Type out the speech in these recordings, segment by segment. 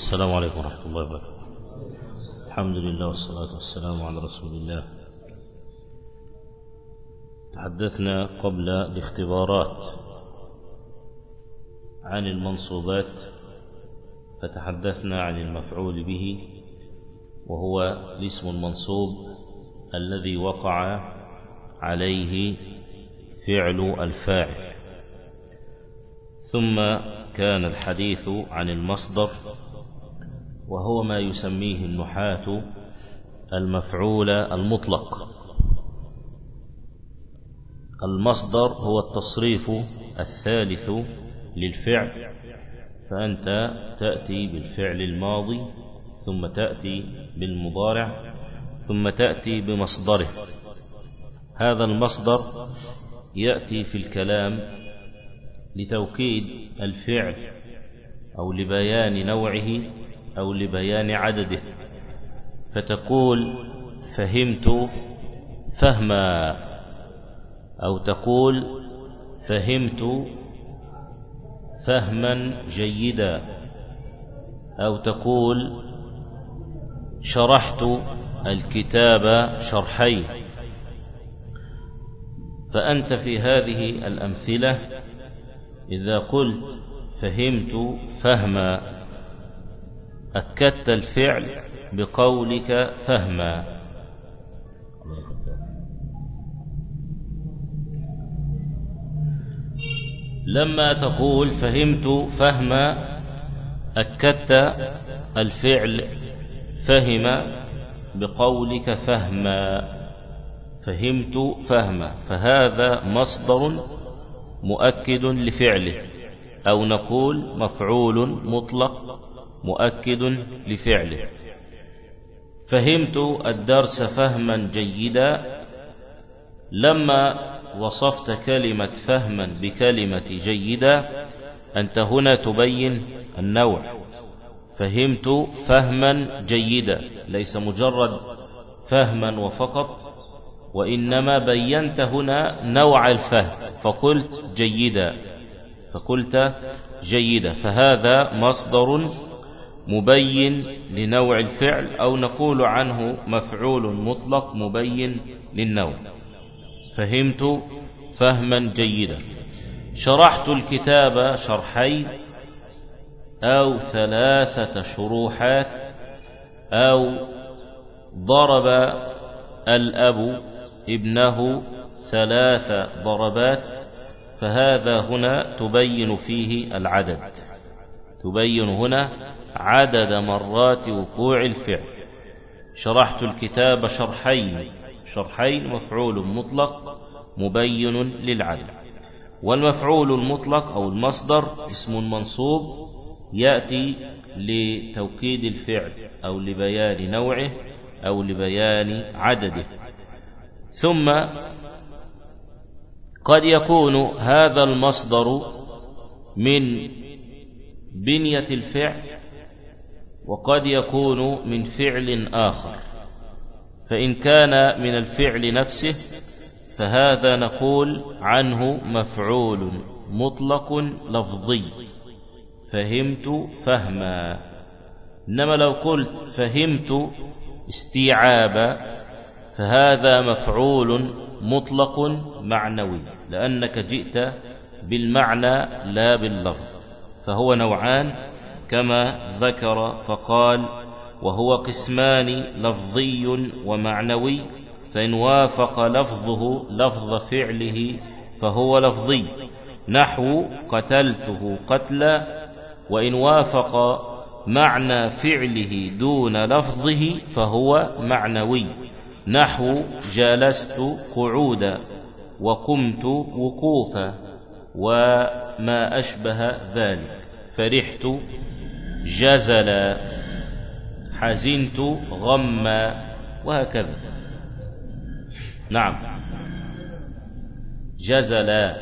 السلام عليكم ورحمة الله وبركاته. الحمد لله والصلاة والسلام على رسول الله. تحدثنا قبل الاختبارات عن المنصوبات فتحدثنا عن المفعول به وهو الاسم المنصوب الذي وقع عليه فعل الفاعل. ثم كان الحديث عن المصدر وهو ما يسميه النحاة المفعول المطلق. المصدر هو التصريف الثالث للفعل فأنت تأتي بالفعل الماضي ثم تأتي بالمضارع ثم تأتي بمصدره. هذا المصدر يأتي في الكلام لتوكيد الفعل أو لبيان نوعه أو لبيان عدده فتقول فهمت فهما أو تقول فهمت فهما جيدا أو تقول شرحت الكتاب شرحين فأنت في هذه الأمثلة إذا قلت فهمت فهما. أكدت الفعل بقولك فهما. لما تقول فهمت فهما أكدت الفعل فهم بقولك فهما. فهمت فهما. فهذا مصدر مؤكد لفعله أو نقول مفعول مطلق مؤكد لفعله. فهمت الدرس فهما جيدا. لما وصفت كلمة فهما بكلمة جيدة أنت هنا تبين النوع. فهمت فهما جيدا ليس مجرد فهما وفقط وإنما بينت هنا نوع الفهم فقلت جيدا. فقلت جيدا فهذا مصدر مبين لنوع الفعل أو نقول عنه مفعول مطلق مبين للنوع. فهمت فهما جيدا. شرحت الكتاب شرحين أو ثلاثة شروحات أو ضرب الأب ابنه ثلاث ضربات فهذا هنا تبين فيه العدد. تبين هنا عدد مرات وقوع الفعل. شرحت الكتاب شرحين شرحين مفعول مطلق مبين للعدد والمفعول المطلق أو المصدر اسم منصوب يأتي لتوكيد الفعل أو لبيان نوعه أو لبيان عدده. ثم قد يكون هذا المصدر من بنية الفعل وقد يكون من فعل آخر. فإن كان من الفعل نفسه فهذا نقول عنه مفعول مطلق لفظي. فهمت فهما. إنما لو قلت فهمت استيعابا فهذا مفعول مطلق معنوي لأنك جئت بالمعنى لا باللفظ. فهو نوعان كما ذكر فقال وهو قسمان لفظي ومعنوي فإن وافق لفظه لفظ فعله فهو لفظي. نحو قتلته قتلا وإن وافق معنى فعله دون لفظه فهو معنوي. نحو جالست قعودا وقمت وقوفا وما أشبه ذلك. فرحت جزلا حزنت غما وهكذا. نعم. جزلا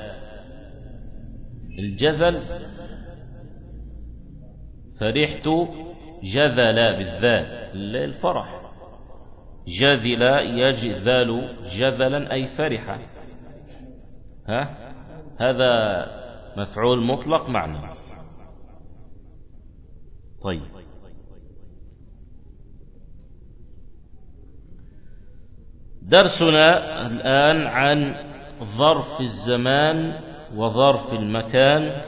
الجزل فرحت جذلا بالذال الفرح جذل يجذل جذلا أي فرحا ها؟ هذا مفعول مطلق معنى. طيب. درسنا الآن عن ظرف الزمان وظرف المكان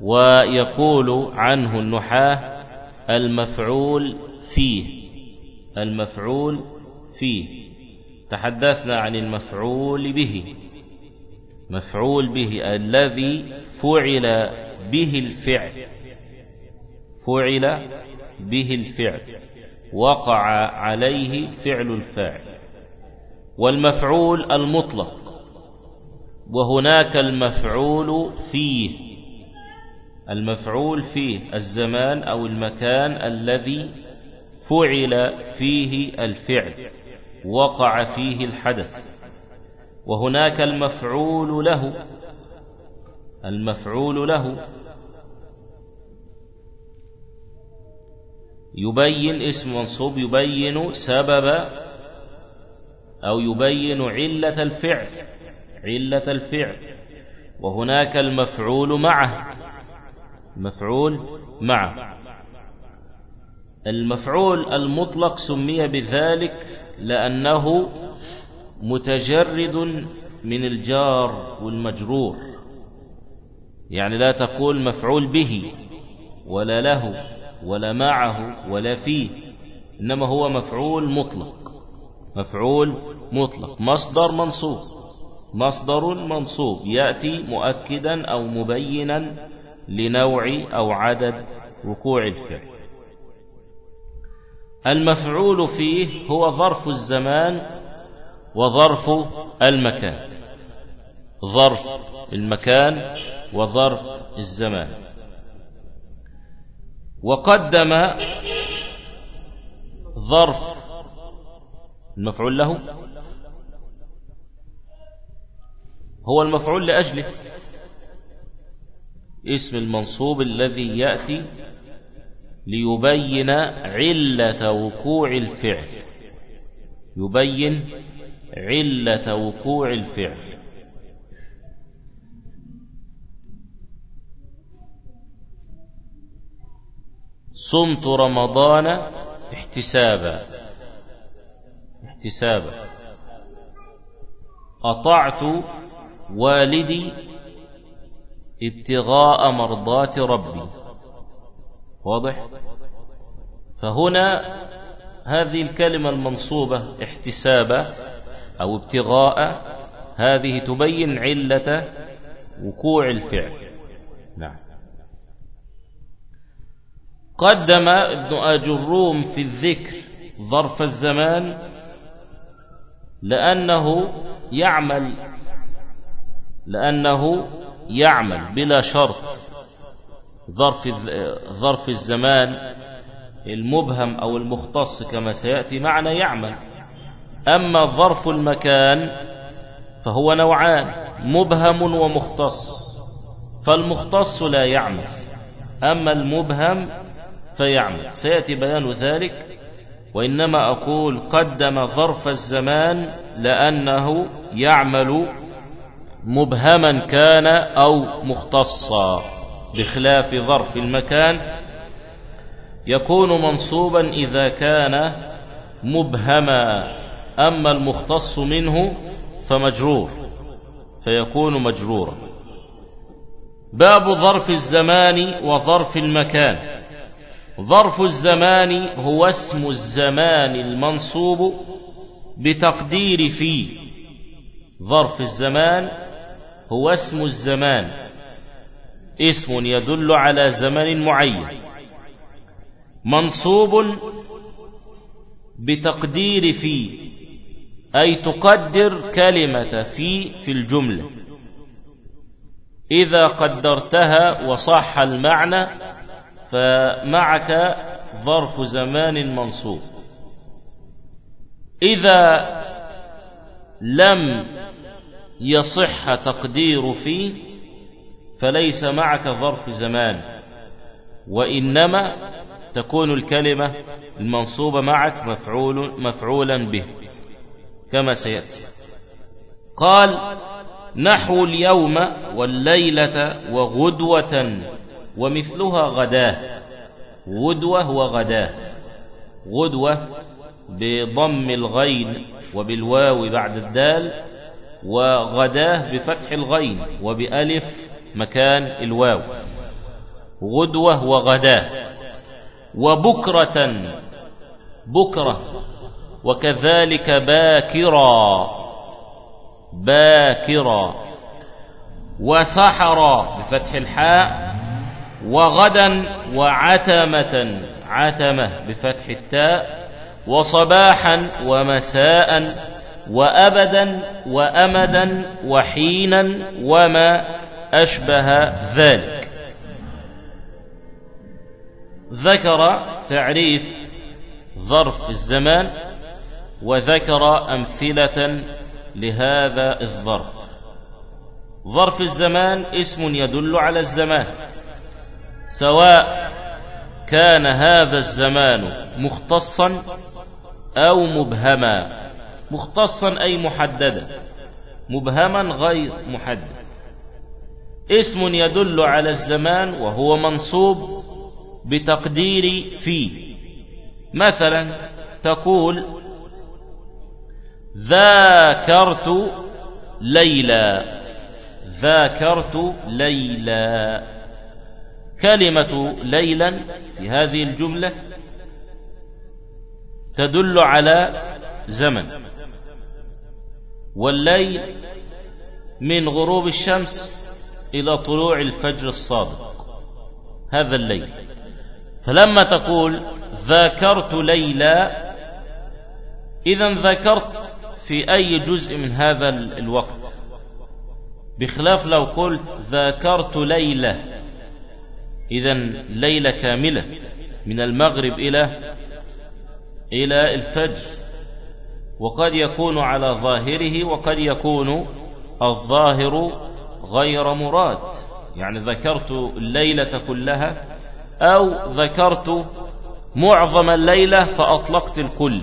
ويقول عنه النحاة المفعول فيه المفعول فيه. تحدثنا عن المفعول به مفعول به الذي فعل به الفعل. فعل به الفعل وقع عليه فعل الفاعل. والمفعول المطلق وهناك المفعول فيه. المفعول فيه الزمان أو المكان الذي فعل فيه الفعل وقع فيه الحدث. وهناك المفعول له المفعول له يبين اسم منصوب يبين سبب أو يبين علة الفعل علة الفعل. وهناك المفعول معه مفعول معه. المفعول المطلق سمي بذلك لأنه متجرد من الجار والمجرور. يعني لا تقول مفعول به ولا له. ولا معه ولا فيه إنما هو مفعول مطلق مفعول مطلق مصدر منصوب مصدر منصوب يأتي مؤكدا أو مبينا لنوع أو عدد وقوع الفعل. المفعول فيه هو ظرف الزمان وظرف المكان ظرف المكان وظرف الزمان. وقدم ظرف المفعول له. هو المفعول لأجله. اسم المنصوب الذي يأتي ليبين علة وقوع الفعل. يبين علة وقوع الفعل. صمت رمضان احتسابا. احتسابا. أطعت والدي ابتغاء مرضات ربي. واضح؟ فهنا هذه الكلمة المنصوبة احتسابا أو ابتغاء هذه تبين علة وقوع الفعل. نعم. قدم ابن أجروم في الذكر ظرف الزمان لأنه يعمل لأنه يعمل بلا شرط. ظرف ظرف الزمان المبهم أو المختص كما سيأتي معنا يعمل. أما ظرف المكان فهو نوعان مبهم ومختص. فالمختص لا يعمل أما المبهم فيعمل. سيأتي بيان ذلك وإنما أقول قدم ظرف الزمان لأنه يعمل مبهما كان أو مختصا بخلاف ظرف المكان. يكون منصوبا إذا كان مبهما أما المختص منه فمجرور فيكون مجرورا. باب ظرف الزمان وظرف المكان. ظرف الزمان هو اسم الزمان المنصوب بتقدير في. ظرف الزمان هو اسم الزمان. اسم يدل على زمن معين. منصوب بتقدير في أي تقدر كلمة في في الجملة. إذا قدرتها وصح المعنى فمعك ظرف زمان منصوب. إذا لم يصح تقدير في فليس معك ظرف زمان وإنما تكون الكلمة المنصوبة معك مفعول مفعولا به كما سيأتي. قال نحو اليوم والليلة وغدوة ومثلها غداه غدوة وغداه غدوة بضم الغين وبالواو بعد الدال وغداه بفتح الغين وبألف مكان الواو. غدوة وغداه وبكرة بكرة. وكذلك باكرا. باكرا. وسحرا بفتح الحاء. وغدا وعتمة عتمة بفتح التاء وصباحا ومساء وأبدا وأمدا وحينا وما أشبه ذلك. ذكر تعريف ظرف الزمان وذكر أمثلة لهذا الظرف. ظرف الزمان اسم يدل على الزمان. سواء كان هذا الزمان مختصا أو مبهما. مختصا أي محددا. مبهما غير محدد. اسم يدل على الزمان وهو منصوب بتقدير في مثلا تقول ذاكرت ليلى. ذاكرت ليلى. كلمة ليلا في هذه الجملة تدل على زمن. والليل من غروب الشمس إلى طلوع الفجر الصادق. هذا الليل. فلما تقول ذاكرت ليلى إذا ذكرت في أي جزء من هذا الوقت؟ بخلاف لو قلت ذاكرت ليلة. إذا ليلة كاملة من المغرب إلى إلى الفجر. وقد يكون على ظاهره وقد يكون الظاهر غير مراد. يعني ذكرت الليلة كلها أو ذكرت معظم الليلة فأطلقت الكل.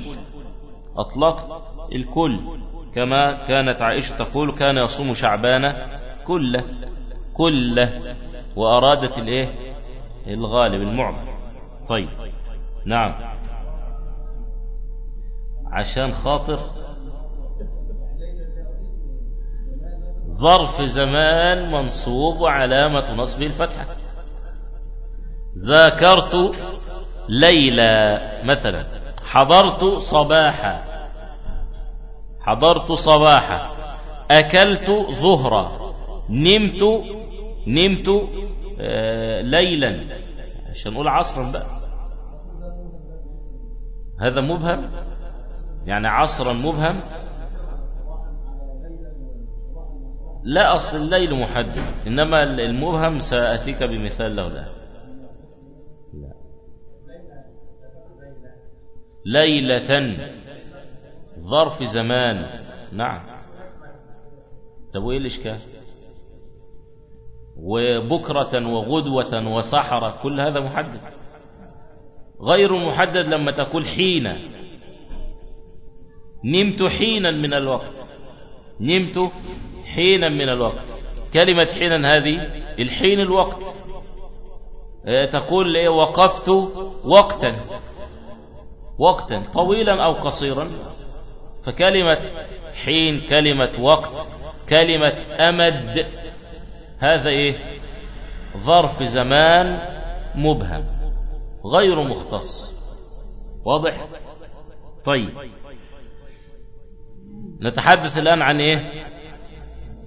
أطلقت الكل. كما كانت عائشة تقول كان يصوم شعبان كله كله. وأرادت الإيه؟ الغالب المعظم. طيب. نعم. عشان خاطر ظرف زمان منصوب وعلامة نصبه الفتحة. ذاكرت ليلى مثلا. حضرت صباحا حضرت صباحا أكلت ظهرا. نمت نمت ليلا. عشان نقول عصرا بقى. هذا مبهم؟ يعني عصرا مبهم؟ لا أصل الليل محدد. إنما المبهم سأتيك بمثال له لا. ليلة ظرف زمان. نعم. طب وإيه الإشكال؟ وبكرة وغدوة وسحرة كل هذا محدد. غير محدد لما تقول حين. نمت حينا من الوقت. نمت حينا من الوقت. كلمة حينا هذه الحين الوقت. تقول لي وقفت وقتا. وقتا طويلا أو قصيرا. فكلمة حين كلمة وقت كلمة أمد. هذا إيه؟ ظرف زمان مبهم غير مختص. واضح؟ طيب. نتحدث الآن عن إيه؟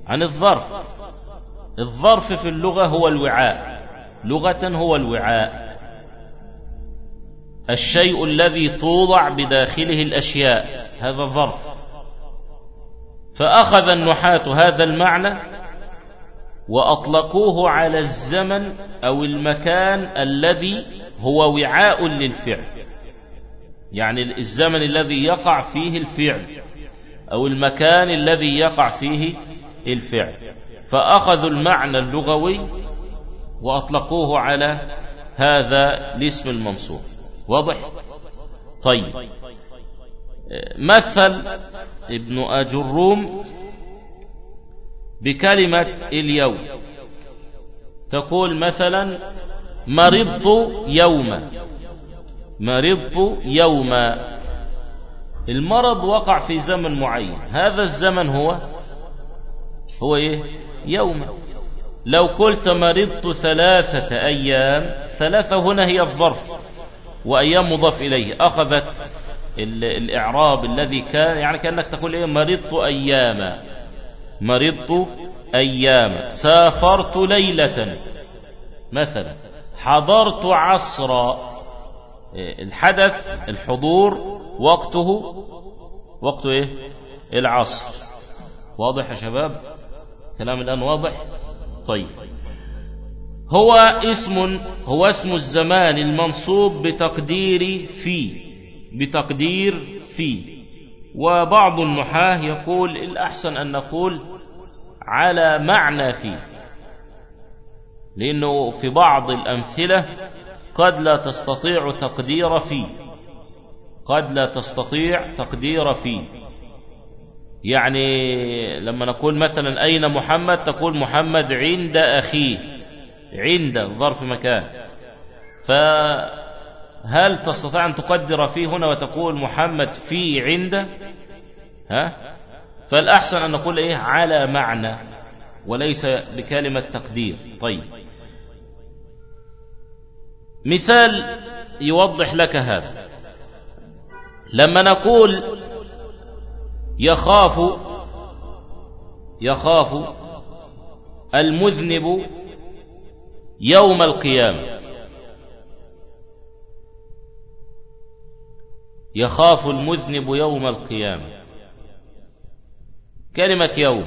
عن الظرف. الظرف في اللغة هو الوعاء. لغة هو الوعاء. الشيء الذي توضع بداخله الأشياء هذا الظرف فأخذ النحاة هذا المعنى وأطلقوه على الزمن أو المكان الذي هو وعاء للفعل. يعني الزمن الذي يقع فيه الفعل أو المكان الذي يقع فيه الفعل. فأخذوا المعنى اللغوي وأطلقوه على هذا الاسم المنصوب. واضح؟ طيب. مثل ابن أجروم بكلمة اليوم. تقول مثلا مرضت يوما. مرضت يوما. المرض وقع في زمن معين. هذا الزمن هو هو إيه؟ يوم. لو قلت مرضت ثلاثة أيام ثلاثة هنا هي الظرف وأيام مضاف إليه. أخذت الإعراب الذي كان يعني كأنك تقول إيه؟ مرضت أياما. مرضت أياما. سافرت ليلة. مثلا حضرت عصرا الحدث الحضور وقته. وقته إيه؟ العصر. واضح يا شباب؟ كلام الآن واضح؟ طيب. هو اسم هو اسم الزمان المنصوب بتقدير في بتقدير في. وبعض النحاة يقول الأحسن أن نقول على معنى فيه لأنه في بعض الأمثلة قد لا تستطيع تقدير فيه قد لا تستطيع تقدير فيه. يعني لما نقول مثلا أين محمد؟ تقول محمد عند أخيه عند ظرف مكان. فهل تستطيع أن تقدر فيه هنا وتقول محمد في عند؟ ها؟ فالأحسن أن نقول إيه؟ على معنى وليس بكلمة تقدير. طيب. مثال يوضح لك هذا. لما نقول يخاف يخاف المذنب يوم القيامة. يخاف المذنب يوم القيامة. كلمة يوم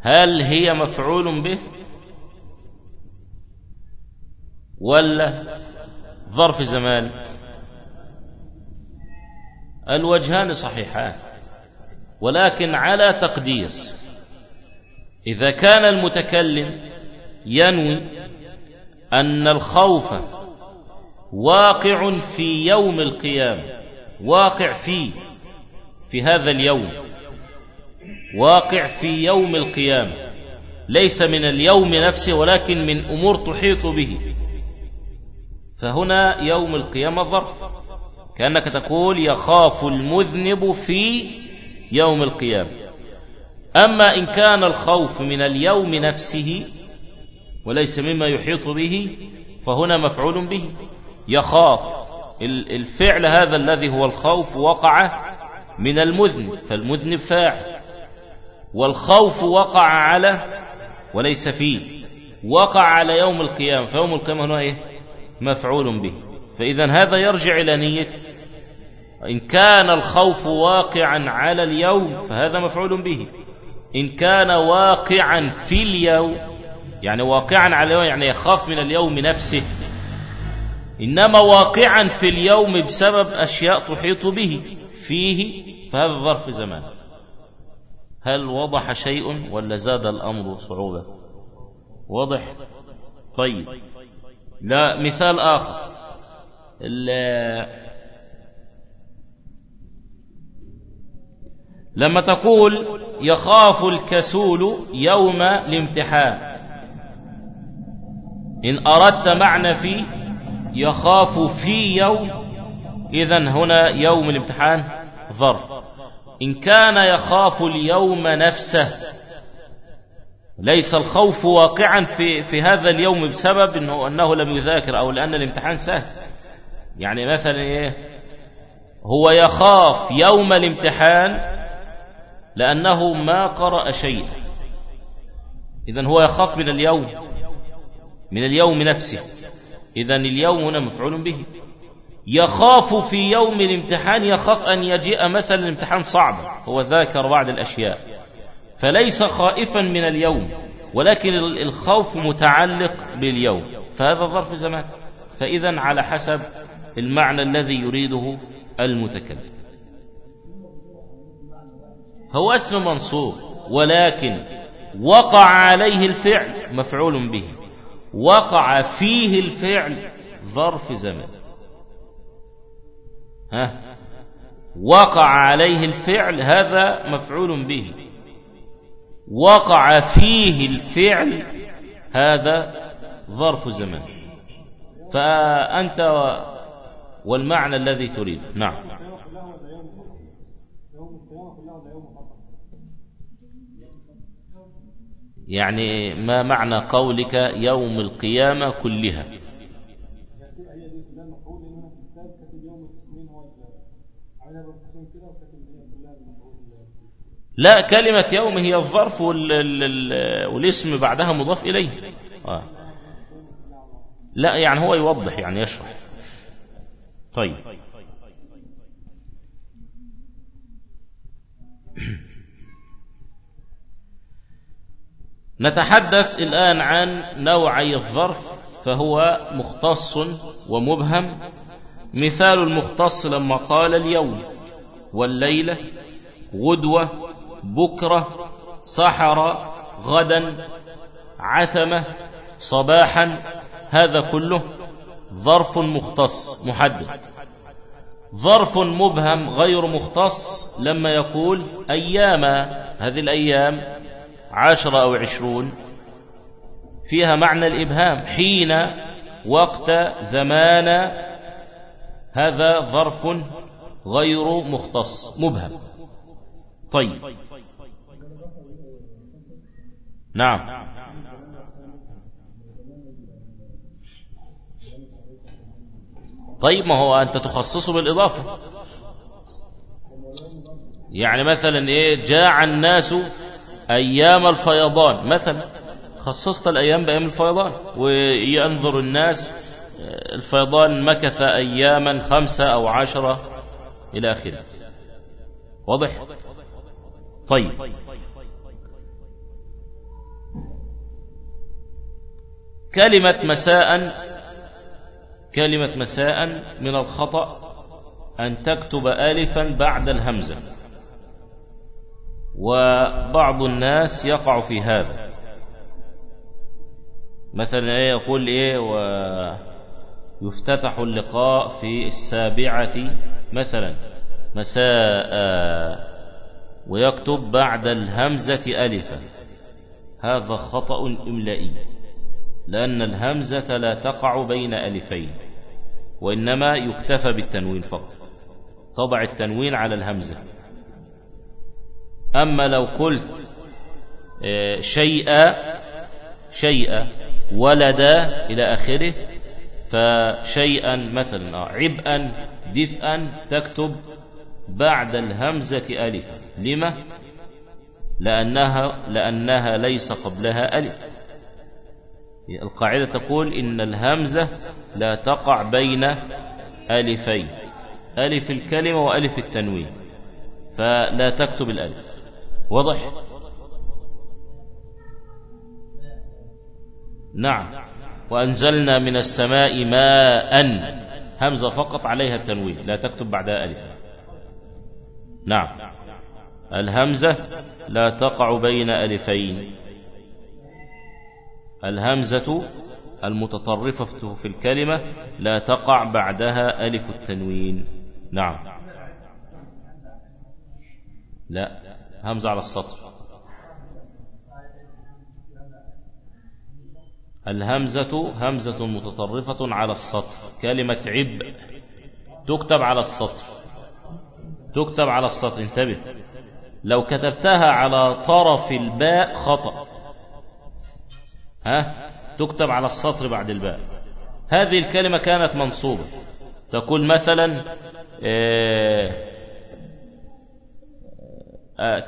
هل هي مفعول به؟ ولا ظرف زمان؟ الوجهان صحيحان ولكن على تقدير. إذا كان المتكلم ينوي أن الخوف واقع في يوم القيامة. واقع في في هذا اليوم. واقع في يوم القيامة. ليس من اليوم نفسه ولكن من أمور تحيط به. فهنا يوم القيامة ظرف. كأنك تقول يخاف المذنب في يوم القيامة. أما إن كان الخوف من اليوم نفسه وليس مما يحيط به فهنا مفعول به. يخاف. الفعل هذا الذي هو الخوف وقع من المذنب فالمذنب فاعل والخوف وقع على وليس فيه. وقع على يوم القيامة فيوم القيامة هنا إيه؟ مفعول به. فإذا هذا يرجع إلى نية. إن كان الخوف واقعا على اليوم فهذا مفعول به. إن كان واقعا في اليوم يعني واقعا على اليوم يعني يخاف من اليوم نفسه إنما واقعا في اليوم بسبب أشياء تحيط به فيه فهذا ظرف زمان. هل وضح شيء ولا زاد الأمر صعوبة؟ واضح؟ طيب. لا مثال آخر. لما تقول يخاف الكسول يوم الامتحان. إن أردت معنى في يخاف في يوم إذا هنا يوم الامتحان ظرف. إن كان يخاف اليوم نفسه ليس الخوف واقعا في, في هذا اليوم بسبب إنه, أنه لم يذاكر أو لأن الامتحان سهل. يعني مثلا إيه؟ هو يخاف يوم الامتحان لأنه ما قرأ شيئا. إذن هو يخاف من اليوم من اليوم نفسه. إذن اليوم هنا مفعول به. يخاف في يوم الامتحان يخاف أن يجيء مثلا الامتحان صعب. هو ذاكر بعض الأشياء. فليس خائفا من اليوم ولكن الخوف متعلق باليوم. فهذا ظرف زمان. فإذا على حسب المعنى الذي يريده المتكلم. هو اسم منصوب ولكن وقع عليه الفعل مفعول به. وقع فيه الفعل ظرف زمان ها؟ وقع عليه الفعل هذا مفعول به. وقع فيه الفعل هذا ظرف زمان فأنت والمعنى الذي تريد. نعم. يعني ما معنى قولك يوم القيامة كلها؟ لا كلمة يوم هي الظرف والاسم بعدها مضاف إليه. آه. لا يعني هو يوضح يعني يشرح. طيب. نتحدث الآن عن نوعي الظرف فهو مختص ومبهم. مثال المختص لما قال اليوم والليلة غدوة بكرة سحر غدا عتمة صباحا هذا كله ظرف مختص محدد. ظرف مبهم غير مختص لما يقول أيام هذه الأيام عشرة أو عشرون. فيها معنى الإبهام. حين وقت زمان هذا ظرف غير مختص. مبهم. طيب. نعم. طيب ما هو أنت تخصصه بالإضافة. يعني مثلا إيه جاع الناس أيام الفيضان. مثلا خصصت الأيام بأيام الفيضان وينظر الناس الفيضان مكث أياما خمسة أو عشرة إلى آخره. واضح؟ طيب. كلمة مساء كلمة مساء من الخطأ أن تكتب ألفا بعد الهمزة. وبعض الناس يقع في هذا. مثلا إيه يقول إيه ويفتتح اللقاء في السابعة مثلا مساء ويكتب بعد الهمزة ألفا. هذا خطأ إملائي لأن الهمزة لا تقع بين ألفين وإنما يكتفى بالتنوين فقط تضع التنوين على الهمزة. أما لو قلت آه، شيئا شيئا ولد إلى آخره فشيئا مثلا عبئا دفئا تكتب بعد الهمزة ألف لما؟ لأنها, لأنها ليس قبلها ألف. القاعدة تقول إن الهمزة لا تقع بين ألفين ألف الكلمة وألف التنوين فلا تكتب الألف. واضح؟ نعم. وأنزلنا من السماء ماء. همزة فقط عليها التنوين لا تكتب بعدها ألف. نعم. الهمزة لا تقع بين ألفين. الهمزة المتطرفة في الكلمة لا تقع بعدها ألف التنوين. نعم. لا. همزة على السطر. الهمزة همزة متطرفة على السطر. كلمة عب تكتب على السطر. تكتب على السطر. انتبه. لو كتبتها على طرف الباء خطأ. ها؟ تكتب على السطر بعد الباء. هذه الكلمة كانت منصوبة. تقول مثلا آه،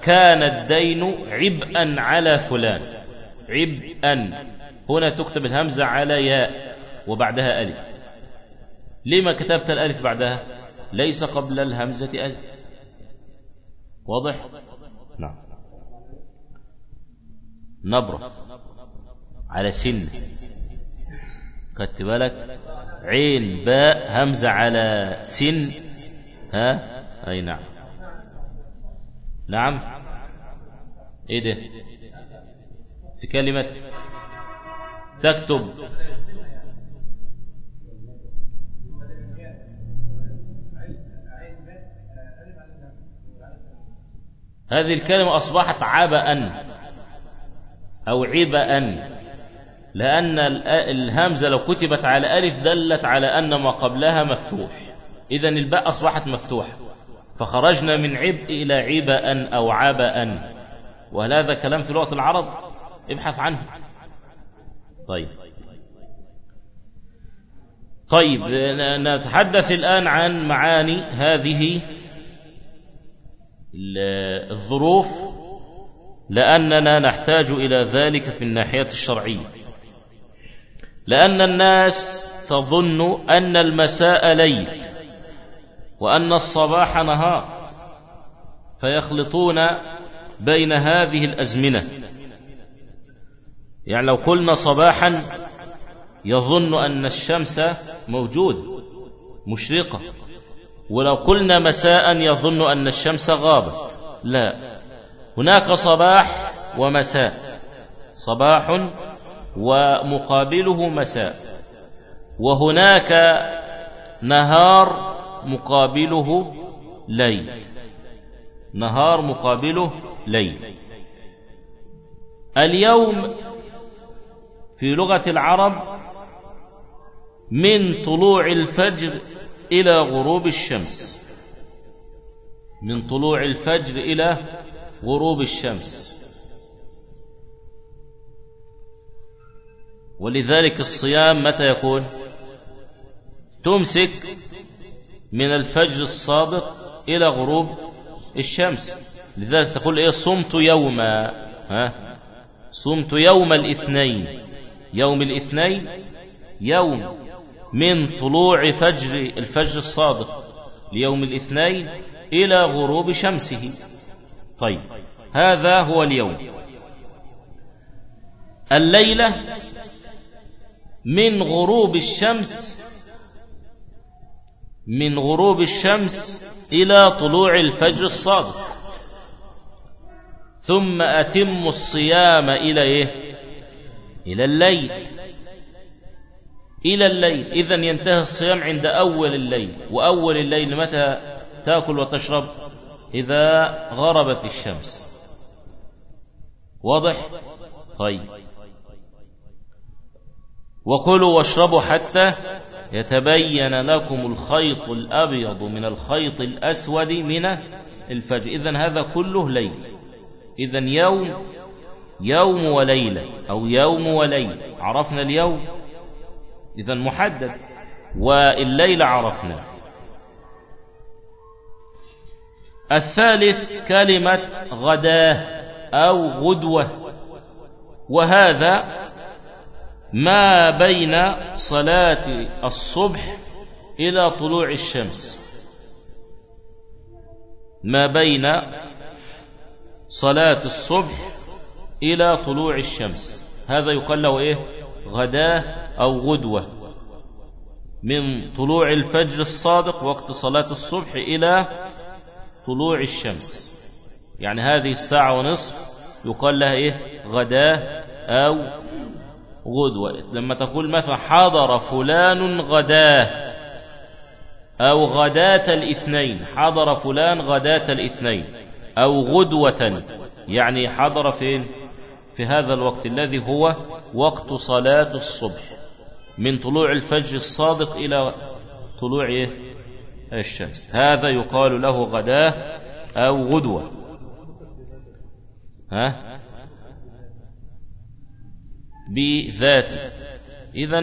كان الدين عبئا على فلان. عبئا. هنا تكتب الهمزة على ياء وبعدها ألف. لما كتبت الألف بعدها؟ ليس قبل الهمزة ألف. واضح؟ نعم. نبرة. على سن. خدت بالك عين باء همزة على سن. ها؟ أي نعم. نعم. إيه ده؟ في كلمة تكتب. هذه الكلمة أصبحت عبأ أو عبأ لأن الهمزة لو كتبت على ألف دلت على أن ما قبلها مفتوح. إذا الباء أصبحت مفتوحة. فخرجنا من عبء إلى عبأ أو عبأ وهل هذا كلام في لغة العرب ابحث عنه. طيب. طيب نتحدث الآن عن معاني هذه الظروف لأننا نحتاج إلى ذلك في الناحية الشرعية. لأن الناس تظن أن المساء ليل. وأن الصباح نهار فيخلطون بين هذه الأزمنة. يعني لو قلنا صباحا يظن أن الشمس موجود مشرقة. ولو قلنا مساء يظن أن الشمس غابت. لا. هناك صباح ومساء. صباح ومقابله مساء. وهناك نهار مقابله ليل. نهار مقابله ليل. اليوم في لغة العرب من طلوع الفجر إلى غروب الشمس. من طلوع الفجر إلى غروب الشمس. ولذلك الصيام متى يكون؟ تمسك من الفجر الصادق إلى غروب الشمس. لذلك تقول إيه؟ صمت يوما. ها؟ صمت يوم الاثنين. يوم الاثنين؟ يوم. من طلوع فجر الفجر الصادق ليوم الاثنين إلى غروب شمسه. طيب هذا هو اليوم. الليلة من غروب الشمس من غروب الشمس إلى طلوع الفجر الصادق. ثم أتم الصيام إلى إيه؟ إلى الليل. إلى الليل. إذا ينتهي الصيام عند أول الليل. وأول الليل متى تأكل وتشرب؟ إذا غربت الشمس. واضح؟ طيب. وكلوا واشربوا حتى يتبين لكم الخيط الأبيض من الخيط الأسود من الفجر. إذا هذا كله ليل. إذا يوم يوم وليلة أو يوم وليل. عرفنا اليوم؟ إذا محدد. والليل عرفنا. الثالث كلمة غداة أو غدوة. وهذا ما بين صلاة الصبح إلى طلوع الشمس. ما بين صلاة الصبح إلى طلوع الشمس. هذا يقال له إيه؟ غداة أو غدوة. من طلوع الفجر الصادق وقت صلاة الصبح إلى طلوع الشمس. يعني هذه الساعة ونصف يقال لها إيه؟ غداة أو غدوة. لما تقول مثلا حضر فلان غداه أو غداة الاثنين حضر فلان غداة الاثنين أو غدوة يعني حضر فين؟ في هذا الوقت الذي هو وقت صلاة الصبح من طلوع الفجر الصادق إلى طلوع الشمس. هذا يقال له غداة أو غدوة. ها؟ بذات. إذا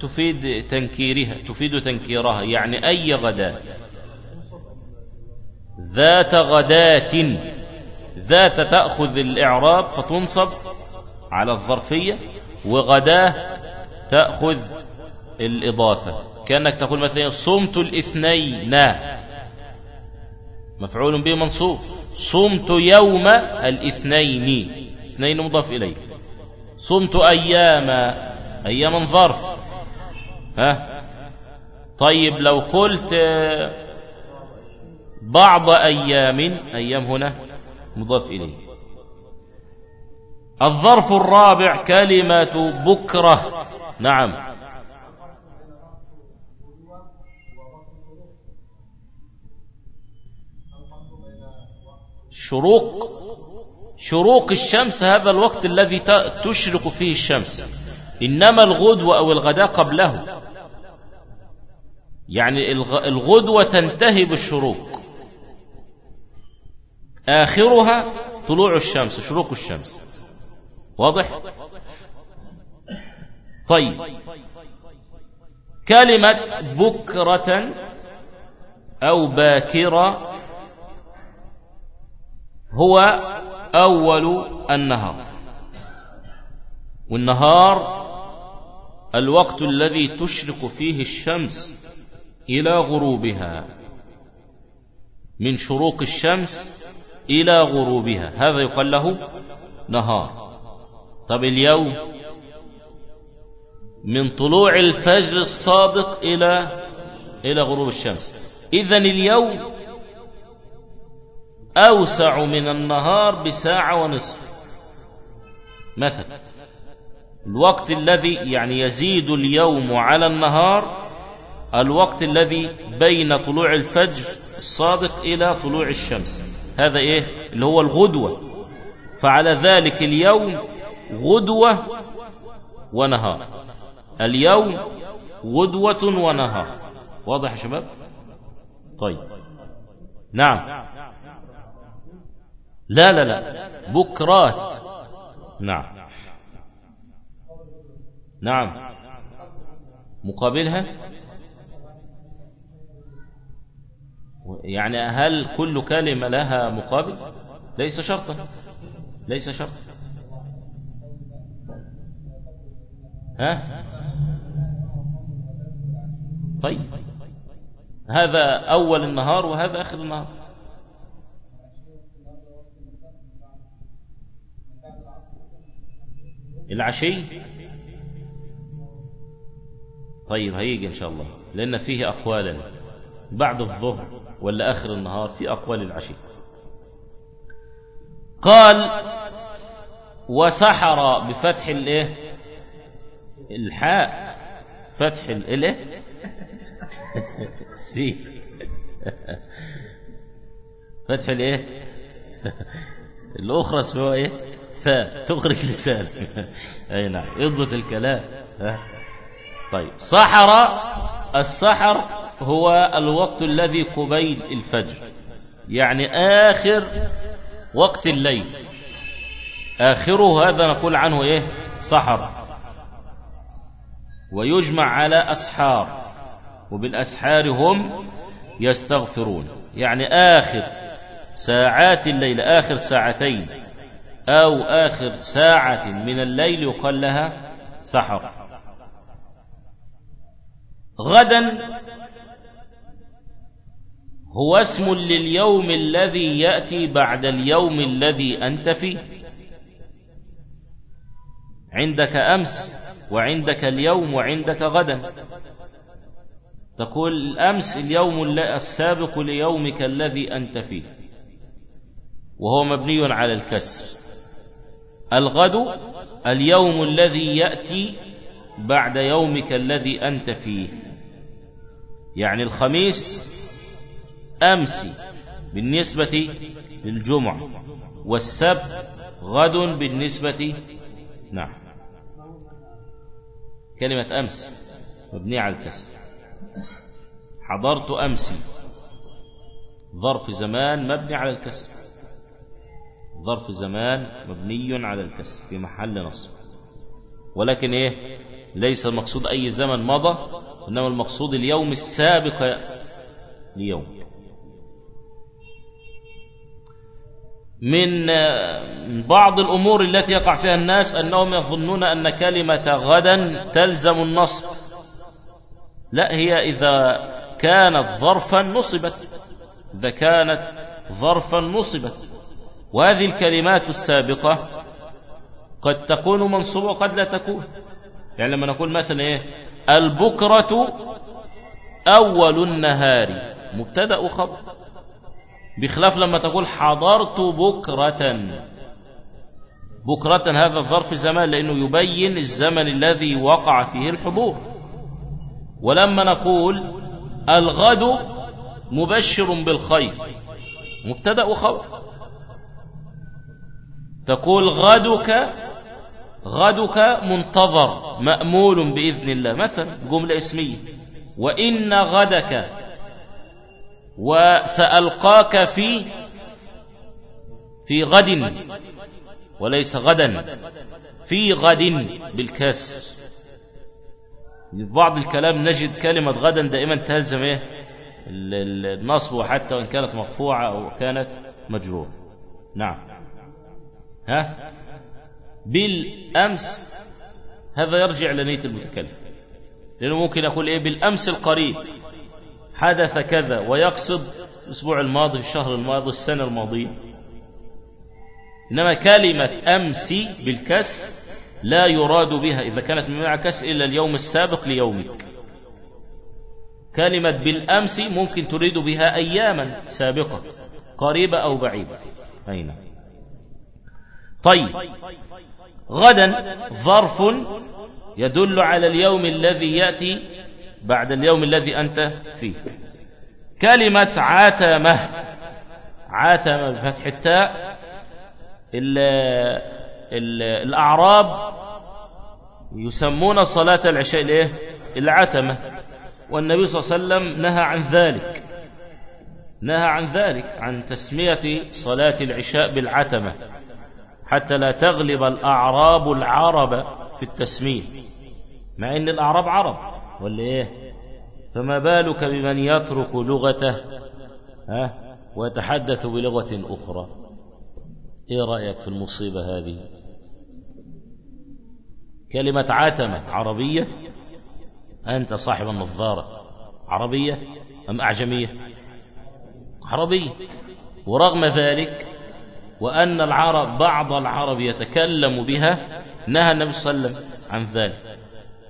تفيد تنكيرها تفيد تنكيرها يعني أي غداة. ذات غداة. ذات تأخذ الإعراب فتنصب على الظرفية وغداة تأخذ الإضافة. كأنك تقول مثلا صمت الاثنين. مفعول به منصوب. صمت يوم الاثنين. اثنين مضاف إليه. صمت أيام أيام ظرف. ها؟ طيب لو قلت بعض أيام أيام هنا مضاف إليه. الظرف الرابع كلمة بكرة. نعم. شروق. شروق الشمس هذا الوقت الذي تشرق فيه الشمس. إنما الغدوة أو الغداء قبله. يعني الغدوة تنتهي بالشروق. آخرها طلوع الشمس شروق الشمس. واضح؟ طيب. كلمة بكرة أو باكرة هو أول النهار. والنهار الوقت الذي تشرق فيه الشمس إلى غروبها. من شروق الشمس إلى غروبها. هذا يقال له نهار. طب اليوم؟ من طلوع الفجر الصادق إلى إلى غروب الشمس. إذا اليوم أوسع من النهار بساعة ونصف. مثلا الوقت الذي يعني يزيد اليوم على النهار الوقت الذي بين طلوع الفجر الصادق إلى طلوع الشمس. هذا إيه؟ اللي هو الغدوة. فعلى ذلك اليوم غدوة ونهار. اليوم غدوة ونهار. واضح يا شباب؟ طيب. نعم. لا لا لا. بكرات. نعم. نعم. مقابلها؟ يعني هل كل كلمة لها مقابل؟ ليس شرطا. ليس شرطا. ها؟ طيب. هذا أول النهار وهذا آخر النهار. العشي. طيب هيجي إن شاء الله. لأن فيه أقوالا بعد الظهر ولا آخر النهار في أقوال العشي. قال وسحر بفتح الإيه؟ الحاء. فتح الإيه؟ سي فتح الإيه؟ الأخرى اسمها إيه؟ فاء تخرج لسان. أي نعم. اضبط الكلام. طيب. سحر السحر هو الوقت الذي قبيل الفجر. يعني آخر وقت الليل. آخره هذا نقول عنه إيه؟ سحر ويجمع على أسحار. وبالأسحار هم يستغفرون. يعني آخر ساعات الليل آخر ساعتين. أو آخر ساعة من الليل يقال لها سحر. غدا هو اسم لليوم الذي يأتي بعد اليوم الذي أنت فيه. عندك أمس وعندك اليوم وعندك غدا. تقول الأمس اليوم السابق ليومك الذي أنت فيه. وهو مبني على الكسر. الغد اليوم الذي يأتي بعد يومك الذي أنت فيه. يعني الخميس أمس بالنسبة للجمعة والسبت غد بالنسبة نعم. كلمة أمس مبنية على الكسر حضرت أمسي ظرف زمان مبني على الكسر ظرف زمان مبني على الكسر في محل نصب. ولكن إيه؟ ليس المقصود أي زمن مضى إنما المقصود اليوم السابق ليوم. من بعض الأمور التي يقع فيها الناس أنهم يظنون أن كلمة غدا تلزم النصب. لا هي إذا كانت ظرفا نصبت إذا كانت ظرفا نصبت. وهذه الكلمات السابقة قد تكون منصوبة وقد لا تكون. يعني لما نقول مثلا إيه؟ البكرة أول النهار. مبتدأ وخبر بخلاف لما تقول حضرت بكرة. بكرة هذا الظرف زمان لأنه يبين الزمن الذي وقع فيه الحضور ولما نقول الغد مبشر بالخير. مبتدأ وخبر تقول غدك غدك منتظر مأمول بإذن الله. مثلا جملة اسمية وإن غدك وسألقاك في في غد. وليس غدا في غد بالكسر في بعض الكلام نجد كلمة غدا دائما تلزم إيه؟ النصب وحتى وإن كانت مرفوعة أو كانت مجرورة. نعم. ها؟ بالأمس هذا يرجع لنية المتكلم. لأنه ممكن يقول إيه؟ بالأمس القريب. حدث كذا ويقصد الأسبوع الماضي الشهر الماضي السنة الماضية. إنما كلمة أمس بالكسر لا يراد بها إذا كانت مع كسر إلا اليوم السابق ليومك. كلمة بالأمس ممكن تريد بها أياما سابقة قريبة أو بعيدة. أين؟ طيب. غدا ظرف يدل على اليوم الذي يأتي بعد اليوم الذي أنت فيه. كلمة عاتمة. عاتمة بفتح التاء. الأعراب يسمون صلاة العشاء الايه العتمة والنبي صلى الله عليه وسلم نهى عن ذلك. نهى عن ذلك عن تسمية صلاة العشاء بالعتمة حتى لا تغلب الأعراب العرب في التسمية مع أن الأعراب عرب. ولا إيه؟ فما بالك بمن يترك لغته ها؟ ويتحدث بلغة أخرى. إيه رأيك في المصيبة هذه؟ كلمة عاتمة عربية؟ أنت صاحب النظارة. عربية أم أعجمية؟ عربية. ورغم ذلك وأن العرب بعض العرب يتكلم بها. نهى النبي صلى الله عليه وسلم عن ذلك.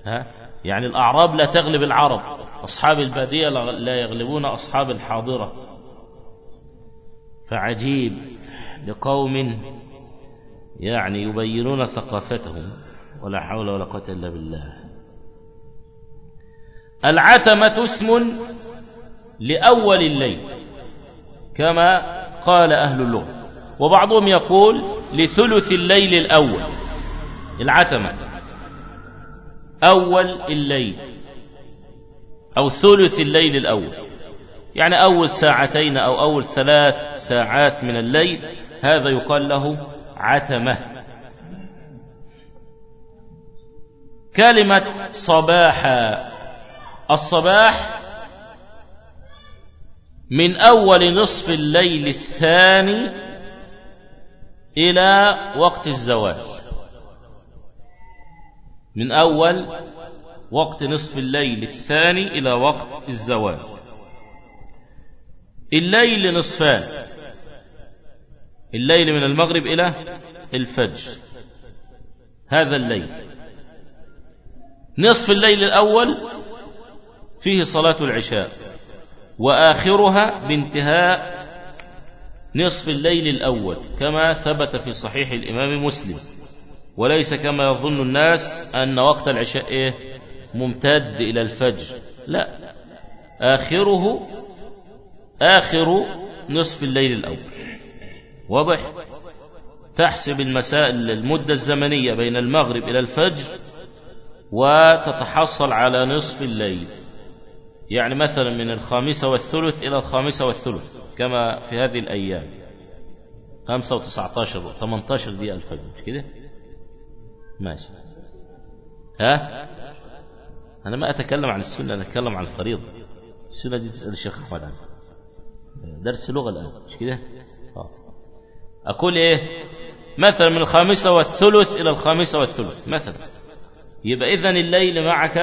ها؟ يعني الأعراب لا تغلب العرب. أصحاب البادية لا يغلبون أصحاب الحاضرة. فعجيب لقوم يعني يبينون ثقافتهم. ولا حول ولا قوة إلا بالله. العتمة اسم لأول الليل. كما قال أهل اللغة. وبعضهم يقول لثلث الليل الأول العتمة. أول الليل أو ثلث الليل الأول. يعني أول ساعتين أو أول ثلاث ساعات من الليل هذا يقال له عتمة. كلمة صباحا الصباح من أول نصف الليل الثاني إلى وقت الزواج. من أول وقت نصف الليل الثاني إلى وقت الزواج. الليل نصفان. الليل من المغرب إلى الفجر. هذا الليل. نصف الليل الأول فيه صلاة العشاء وآخرها بانتهاء نصف الليل الأول كما ثبت في صحيح الإمام مسلم. وليس كما يظن الناس أن وقت العشاء إيه؟ ممتد إلى الفجر. لا. آخره آخر نصف الليل الأول. واضح؟ تحسب المساء المدة الزمنية بين المغرب إلى الفجر وتتحصل على نصف الليل. يعني مثلا من الخامسة والثلث إلى الخامسة والثلث كما في هذه الأيام. خمسة وثمانية عشر دقيقة الفجر مش كده؟ ماشي. ها؟ أنا ما أتكلم عن السنة أنا أتكلم عن الفريضة. السنة دي تسأل الشيخ أحمد عنها. درس لغة الآن مش كده؟ أقول إيه؟ مثلا من الخامسة والثلث إلى الخامسة والثلث مثلا. يبقى إذن الليل معك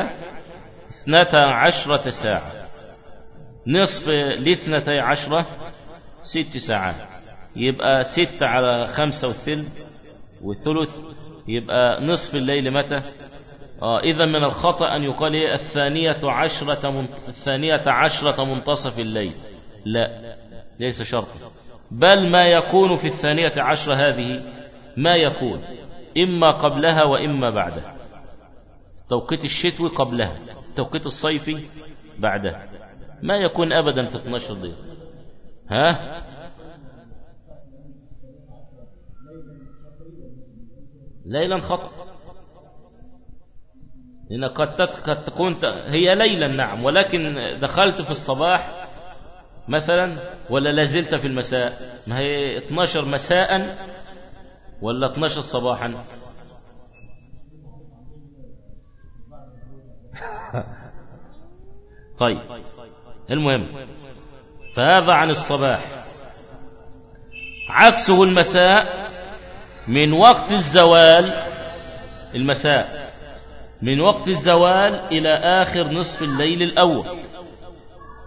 اثنتا عشرة ساعة. نصف لاثنتي عشرة ست ساعات. يبقى ستة على خمسة والثلث والثلث. يبقى نصف الليل متى؟ آه إذا من الخطأ أن يقال إيه؟ الثانية عشرة من الثانية عشرة منتصف الليل. لا ليس شرطا. بل ما يكون في الثانية عشرة هذه ما يكون. إما قبلها وإما بعدها. توقيت الشتوي قبلها. توقيت الصيفي بعدها ما يكون أبدا في 12 دقيقة. ها؟ ليلا خطأ. لأن قد قد تكون هي ليلا نعم. ولكن دخلت في الصباح مثلا ولا لازلت في المساء؟ ما هي 12 مساء ولا 12 صباحا؟ طيب المهم فهذا عن الصباح. عكسه المساء من وقت الزوال المساء من وقت الزوال إلى آخر نصف الليل الأول.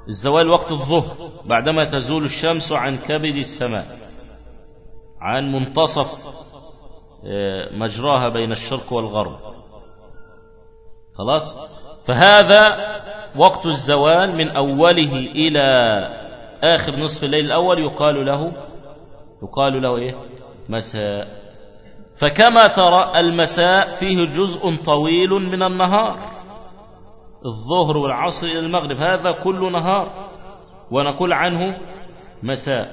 الزوال وقت الظهر بعدما تزول الشمس عن كبد السماء عن منتصف مجراها بين الشرق والغرب. خلاص؟ فهذا وقت الزوال من أوله إلى آخر نصف الليل الأول يقال له يقال له إيه؟ مساء. فكما ترى المساء فيه جزء طويل من النهار. الظهر والعصر إلى المغرب هذا كل نهار ونقول عنه مساء.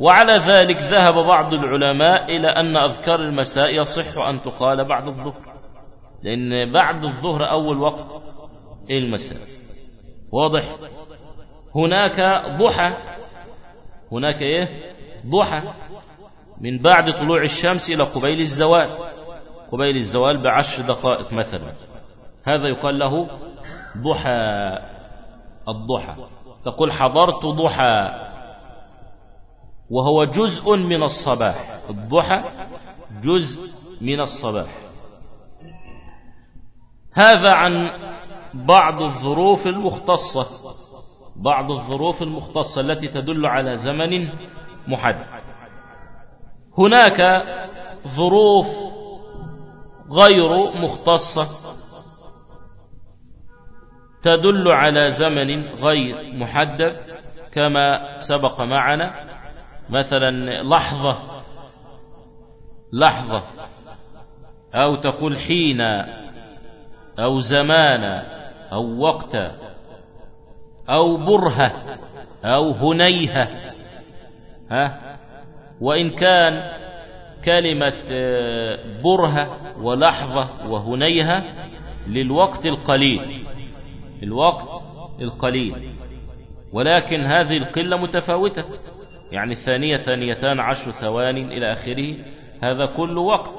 وعلى ذلك ذهب بعض العلماء إلى أن أذكار المساء يصح أن تقال بعد الظهر. لأن بعد الظهر أول وقت المساء. واضح؟ هناك ضحى. هناك إيه؟ ضحى. من بعد طلوع الشمس إلى قبيل الزوال. قبيل الزوال بعشر دقائق مثلا. هذا يقال له ضحى. الضحى. تقول حضرت ضحى. وهو جزء من الصباح. الضحى جزء من الصباح. هذا عن بعض الظروف المختصة بعض الظروف المختصة التي تدل على زمن محدد. هناك ظروف غير مختصة تدل على زمن غير محدد كما سبق معنا. مثلا لحظة لحظة أو تقول حين أو زمان أو وقت أو برهة أو هنيهة. ها؟ وإن كان كلمة برهة ولحظة وهنيهة للوقت القليل الوقت القليل. ولكن هذه القلة متفاوتة. يعني الثانية ثانيتان عشر ثوان إلى آخره هذا كل وقت.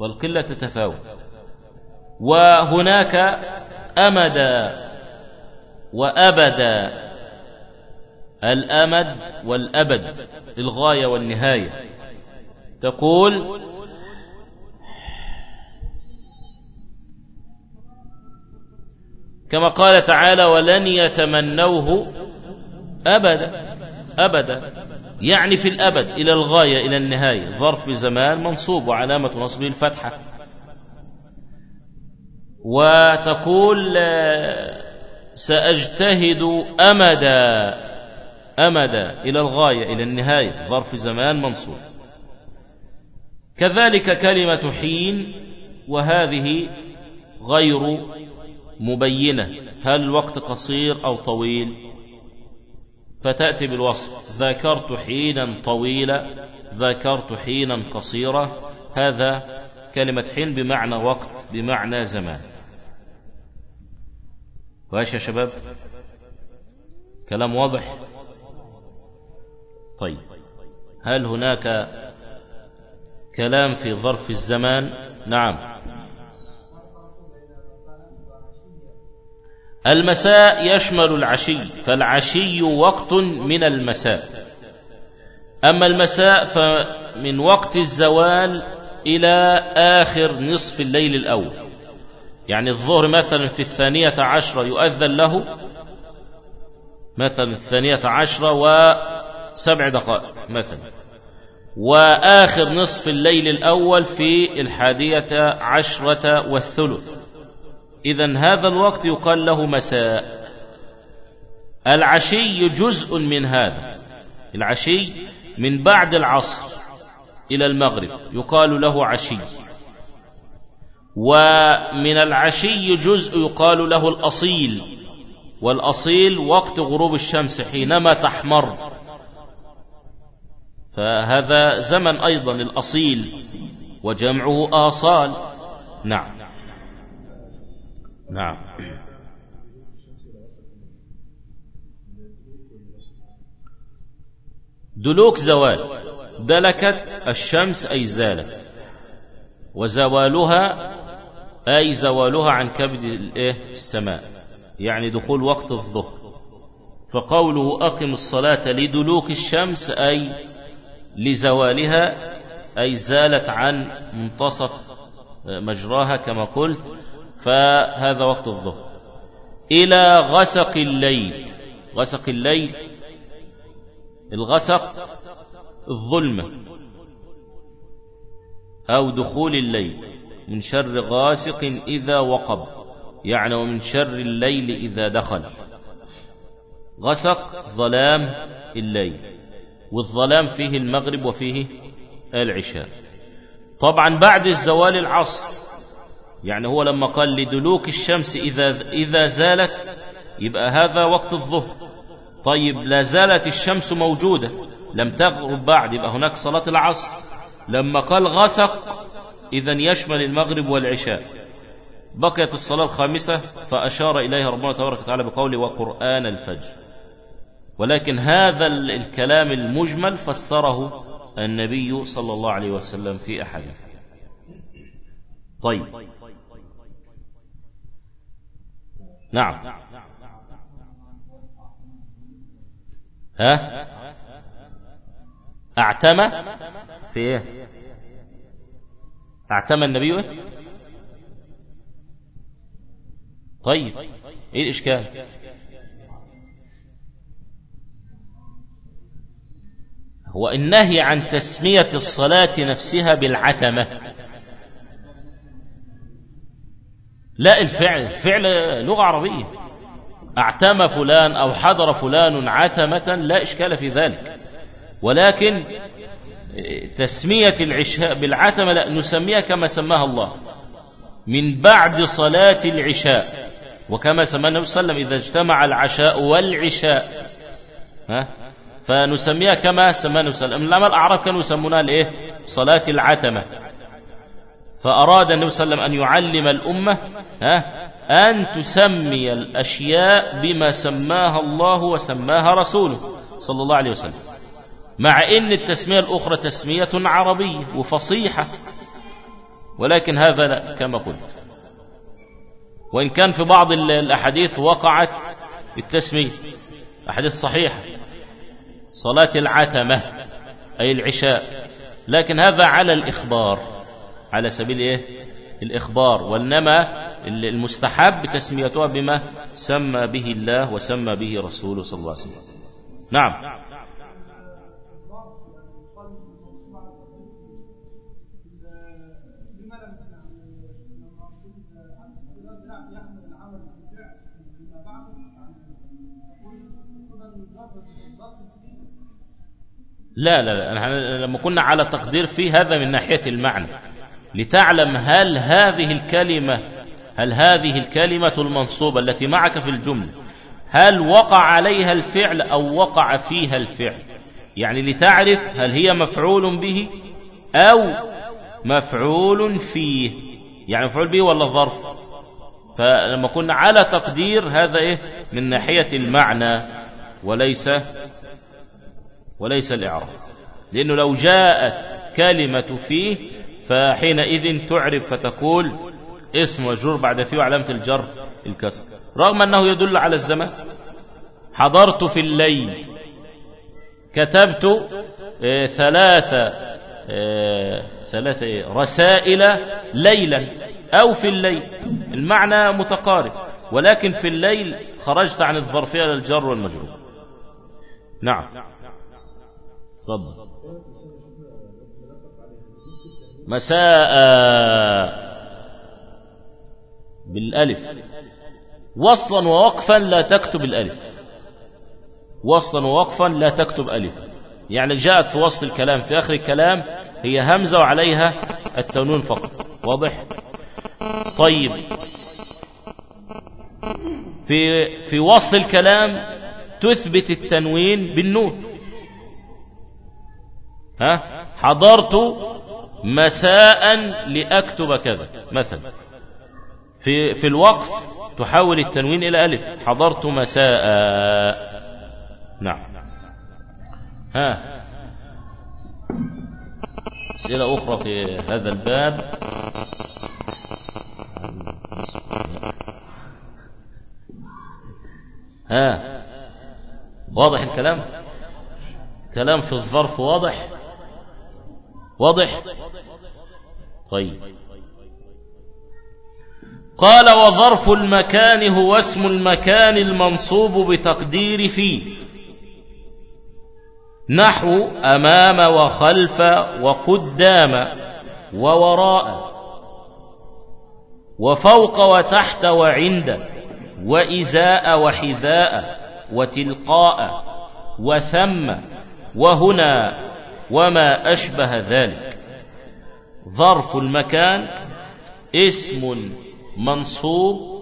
والقلة تتفاوت. وهناك أمد وأبد. الأمد والأبد الغاية والنهاية. تقول كما قال تعالى ولن يتمنوه أبدا. أبدا. يعني في الأبد إلى الغاية إلى النهاية. ظرف زمان منصوب وعلامة نصبه الفتحة. وتقول سأجتهد أمدا أمدا إلى الغاية إلى النهاية ظرف زمان منصوب. كذلك كلمة حين وهذه غير مبينة. هل الوقت قصير أو طويل؟ فتأتي بالوصف. ذكرت حينا طويلا ذكرت حينا قصيرا. هذا كلمة حين بمعنى وقت بمعنى زمان. وايش يا شباب كلام واضح؟ طيب هل هناك كلام في ظرف الزمان؟ نعم. المساء يشمل العشي فالعشي وقت من المساء. أما المساء فمن وقت الزوال إلى آخر نصف الليل الأول. يعني الظهر مثلا في الثانية عشرة يؤذن له مثلا الثانية عشرة وسبع دقائق مثلا. وآخر نصف الليل الأول في الحادية عشرة والثلث. إذا هذا الوقت يقال له مساء. العشي جزء من هذا. العشي من بعد العصر إلى المغرب. يقال له عشي. ومن العشي جزء يقال له الأصيل والأصيل وقت غروب الشمس حينما تحمر. فهذا زمن أيضا الأصيل وجمعه آصال. نعم. نعم. دلوك زوال دلكت الشمس أي زالت وزوالها أي زوالها عن كبد السماء. يعني دخول وقت الظهر. فقوله أقم الصلاة لدلوك الشمس أي لزوالها أي زالت عن منتصف مجراها كما قلت فهذا وقت الظهر. إلى غسق الليل. غسق الليل الغسق الظلمة أو دخول الليل. من شر غاسق إذا وقب يعني ومن شر الليل إذا دخل. غسق ظلام الليل والظلام فيه المغرب وفيه العشاء. طبعا بعد الزوال العصر يعني هو لما قال لدلوك الشمس إذا, إذا زالت يبقى هذا وقت الظهر. طيب لا زالت الشمس موجودة لم تغرب بعد يبقى هناك صلاة العصر. لما قال غسق إذا يشمل المغرب والعشاء. بقيت الصلاة الخامسة فأشار إليها ربنا تبارك وتعالى بقوله وقرآن الفجر. ولكن هذا الكلام المجمل فسره النبي صلى الله عليه وسلم في أحاديث طيب. نعم. ها؟ اعتمى في إيه؟ اعتمى النبي إيه؟ طيب إيه الإشكال؟ هو النهي عن تسمية الصلاة نفسها بالعتمة. لا الفعل الفعل لغة عربية. اعتم فلان أو حضر فلان عتمة لا إشكال في ذلك. ولكن تسمية العشاء بالعتمة لا نسميها كما سماها الله. من بعد صلاة العشاء. وكما سمى النبي صلى الله عليه وسلم إذا اجتمع العشاء والعشاء. ها؟ فنسميها كما سمى النبي صلى الله عليه وسلم. الأعراب كانوا يسمونها الإيه؟ صلاة العتمة. فأراد النبي صلى الله عليه وسلم أن يعلم الأمة ها؟ أن تسمي الأشياء بما سماها الله وسماها رسوله صلى الله عليه وسلم. مع أن التسمية الأخرى تسمية عربية وفصيحة. ولكن هذا لا كما قلت. وإن كان في بعض الأحاديث وقعت التسمية أحاديث صحيحة صلاة العتمة أي العشاء. لكن هذا على الإخبار على سبيل إيه؟ الإخبار. وإنما المستحب تسميتها بما سمى به الله وسمى به رسوله صلى الله عليه وسلم. نعم. لا لا لا لما كنا على تقدير في هذا من ناحية المعنى. لتعلم هل هذه الكلمة هل هذه الكلمة المنصوبة التي معك في الجملة هل وقع عليها الفعل أو وقع فيها الفعل؟ يعني لتعرف هل هي مفعول به أو مفعول فيه. يعني مفعول به ولا ظرف؟ فلما كنا على تقدير هذا إيه؟ من ناحية المعنى وليس وليس الإعراب. لأنه لو جاءت كلمة فيه فحينئذ تعرب فتقول اسم وجرور بعد فيه وعلامة الجر الكسر. رغم أنه يدل على الزمان حضرت في الليل. كتبت آه، ثلاثة آه، ثلاثة رسائل ليلا أو في الليل. المعنى متقارب. ولكن في الليل خرجت عن الظرفية للجر والمجرور. نعم. تفضل. مساء بالألف. وصلا ووقفا لا تكتب الألف. وصلا ووقفا لا تكتب ألف. يعني جاءت في وسط الكلام في آخر الكلام هي همزة وعليها التنون فقط. واضح؟ طيب. في في وسط الكلام تثبت التنوين بالنون. ها؟ حضرت مساء لأكتب كذا. مثلا في في الوقف تحول التنوين إلى ألف. حضرت مساء. نعم. ها؟ أسئلة أخرى في هذا الباب. ها؟ واضح الكلام؟ كلام في الظرف واضح؟ واضح؟ طيب. قال وظرف المكان هو اسم المكان المنصوب بتقدير فيه. نحو أمام وخلف وقدام ووراء وفوق وتحت وعند وإزاء وحذاء وتلقاء وثم وهنا وما أشبه ذلك. ظرف المكان اسم منصوب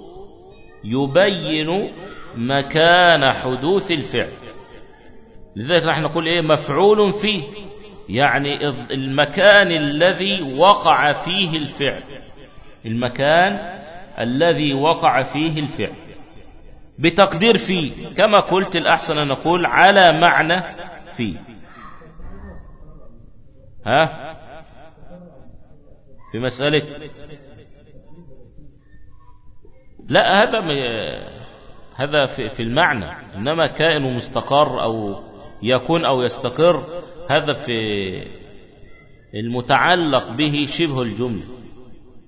يبين مكان حدوث الفعل. لذلك نحن نقول إيه؟ مفعول فيه. يعني المكان الذي وقع فيه الفعل. المكان الذي وقع فيه الفعل. بتقدير فيه. كما قلت الأحسن أن نقول على معنى فيه. ها؟ في مسألة لا هذا هذا في, في المعنى. إنما كائن مستقر أو يكون أو يستقر هذا في المتعلق به شبه الجملة.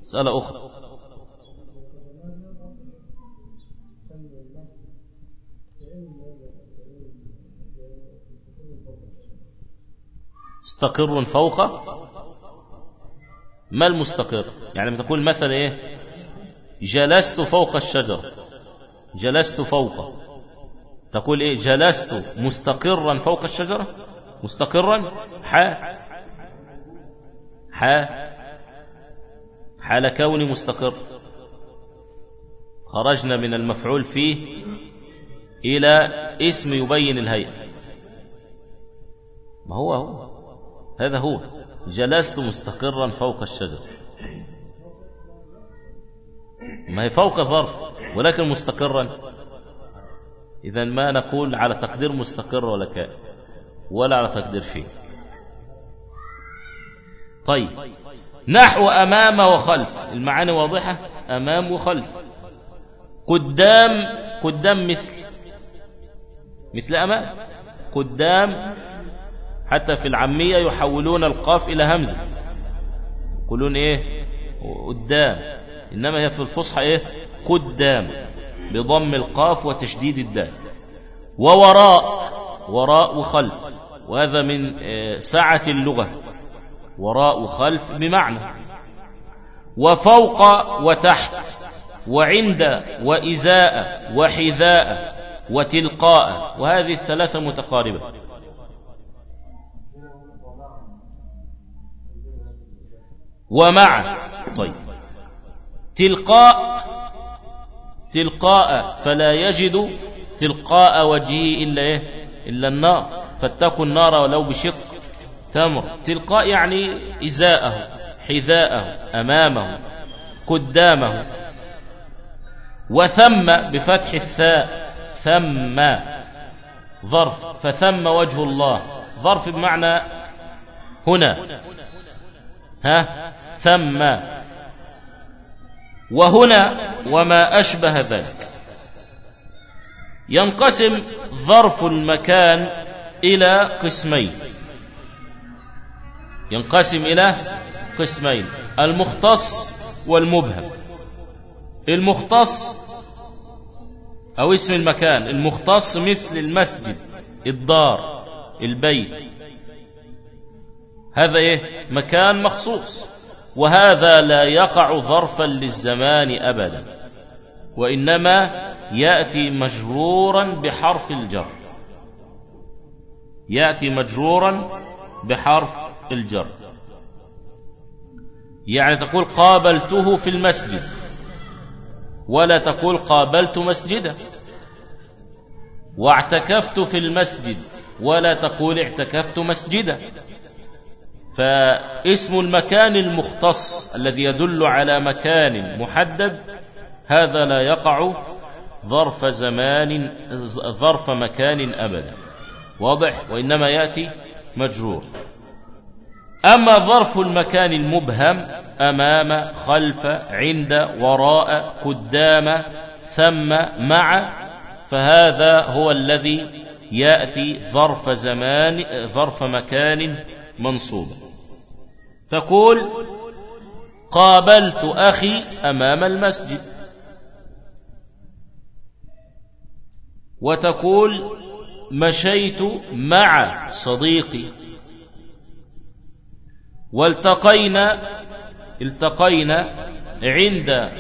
مسألة أخرى. مستقر فوق ما المستقر؟ يعني لما تقول مثلا إيه؟ جلست فوق الشجر. جلست فوق. تقول إيه؟ جلست مستقرا فوق الشجرة مستقرا؟ حال حال حال كوني مستقر. خرجنا من المفعول فيه إلى اسم يبين الهيئة. ما هو؟ هو. هذا هو. جلست مستقرا فوق الشجر. ما هي فوق ظرف ولكن مستقرا. إذا ما نقول على تقدير مستقر ولا كائن ولا على تقدير فيه طيب. نحو أمام وخلف. المعاني واضحة؟ أمام وخلف. قدام قدام مثل. مثل أمام. قدام حتى في العامية يحولون القاف إلى همزة. يقولون إيه؟ قدام. إنما هي في الفصحى إيه؟ قدام. بضم القاف وتشديد الدال. ووراء. وراء وخلف. وهذا من سعة اللغة. وراء وخلف بمعنى. وفوق وتحت. وعند وإزاء وحذاء وتلقاء. وهذه الثلاثة متقاربة. ومع. طيب. تلقاء. تلقاء فلا يجد. تلقاء وجهه إلا إيه؟ إلا النار. فاتقوا النار ولو بشق تمر. تلقاء يعني إزاءه حذاءه أمامه قدامه. وثم بفتح الثاء. ثم. ظرف. فثم وجه الله. ظرف بمعنى هنا. ها؟ ثم وهنا وما أشبه ذلك. ينقسم ظرف المكان إلى قسمين. ينقسم إلى قسمين المختص والمبهم. المختص أو اسم المكان المختص مثل المسجد الدار البيت. هذا إيه؟ مكان مخصوص. وهذا لا يقع ظرفا للزمان أبدا وإنما يأتي مجرورا بحرف الجر. يأتي مجرورا بحرف الجر. يعني تقول قابلته في المسجد ولا تقول قابلت مسجدا. واعتكفت في المسجد ولا تقول اعتكفت مسجدا. فاسم المكان المختص الذي يدل على مكان محدد هذا لا يقع ظرف زمان ظرف مكان أبدا. واضح؟ وإنما يأتي مجرور. أما ظرف المكان المبهم أمام خلف عند وراء قدام ثم مع فهذا هو الذي يأتي ظرف زمان ظرف مكان منصوب تقول قابلت أخي أمام المسجد. وتقول مشيت مع صديقي. والتقينا التقينا عند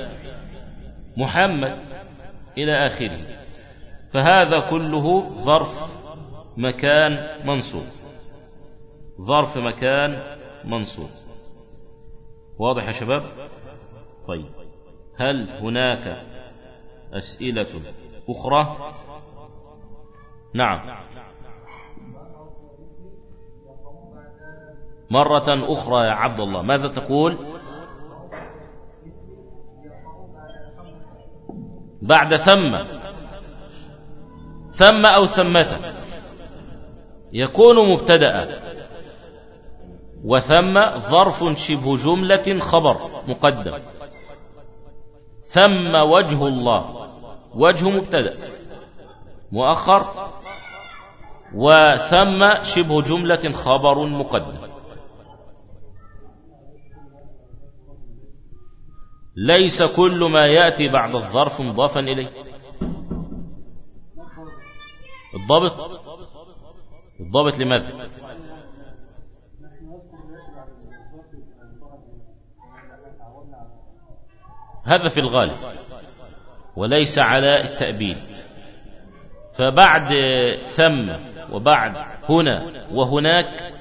محمد إلى آخره. فهذا كله ظرف مكان منصوب. ظرف مكان منصوب. واضح يا شباب؟ طيب. هل هناك أسئلة أخرى؟ نعم. مرة أخرى يا عبد الله ماذا تقول؟ بعد ثم. ثم أو ثمة. يكون مبتدأ. وثم ظرف شبه جملة خبر مقدم. ثم وجه الله. وجه مبتدأ. مؤخر. وثم شبه جملة خبر مقدم. ليس كل ما يأتي بعد الظرف مضافا إليه. الضبط الضابط لماذا؟ هذا في الغالب. وليس على التأبيد. فبعد ثم وبعد هنا وهناك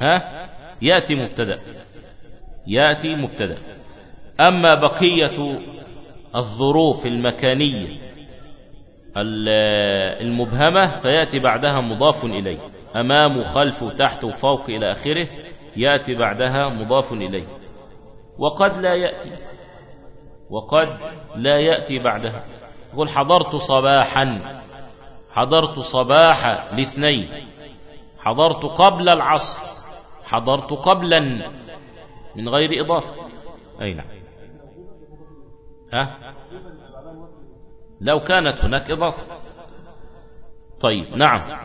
ها يأتي مبتدأ. يأتي مبتدأ. أما بقية الظروف المكانية المبهمة فيأتي بعدها مضاف إليه. أمام خلف تحت وفوق إلى آخره يأتي بعدها مضاف إليه. وقد لا يأتي. وقد لا يأتي بعدها. يقول حضرت صباحا. حضرت صباح الاثنين حضرت قبل العصر. حضرت قبلا. من غير إضافة. أي نعم. ها؟ لو كانت هناك إضافة. طيب نعم.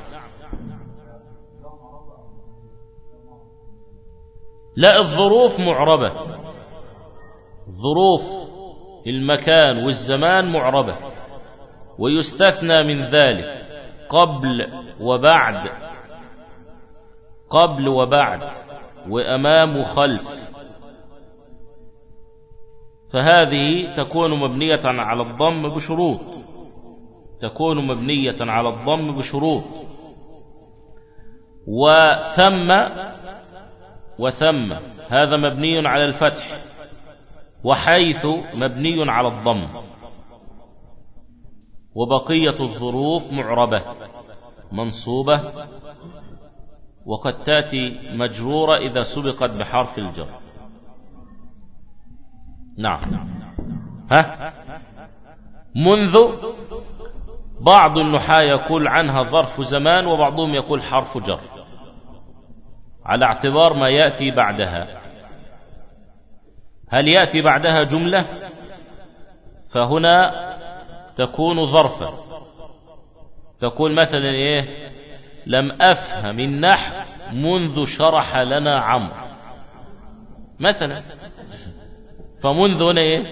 لا الظروف معربة. ظروف المكان والزمان معربة ويستثنى من ذلك قبل وبعد قبل وبعد وأمام وخلف فهذه تكون مبنية على الضم بشروط تكون مبنية على الضم بشروط. وثم وثم هذا مبني على الفتح. وحيث مبني على الضم. وبقية الظروف معربة منصوبة وقد تأتي مجرورة إذا سبقت بحرف الجر. نعم. ها؟ منذ بعض النحاة يقول عنها ظرف زمان وبعضهم يقول حرف جر. على اعتبار ما يأتي بعدها. هل يأتي بعدها جملة؟ فهنا تكون ظرفا. تقول مثلا إيه؟ لم أفهم النحو منذ شرح لنا عمرو. مثلا. فمنذ هنا إيه؟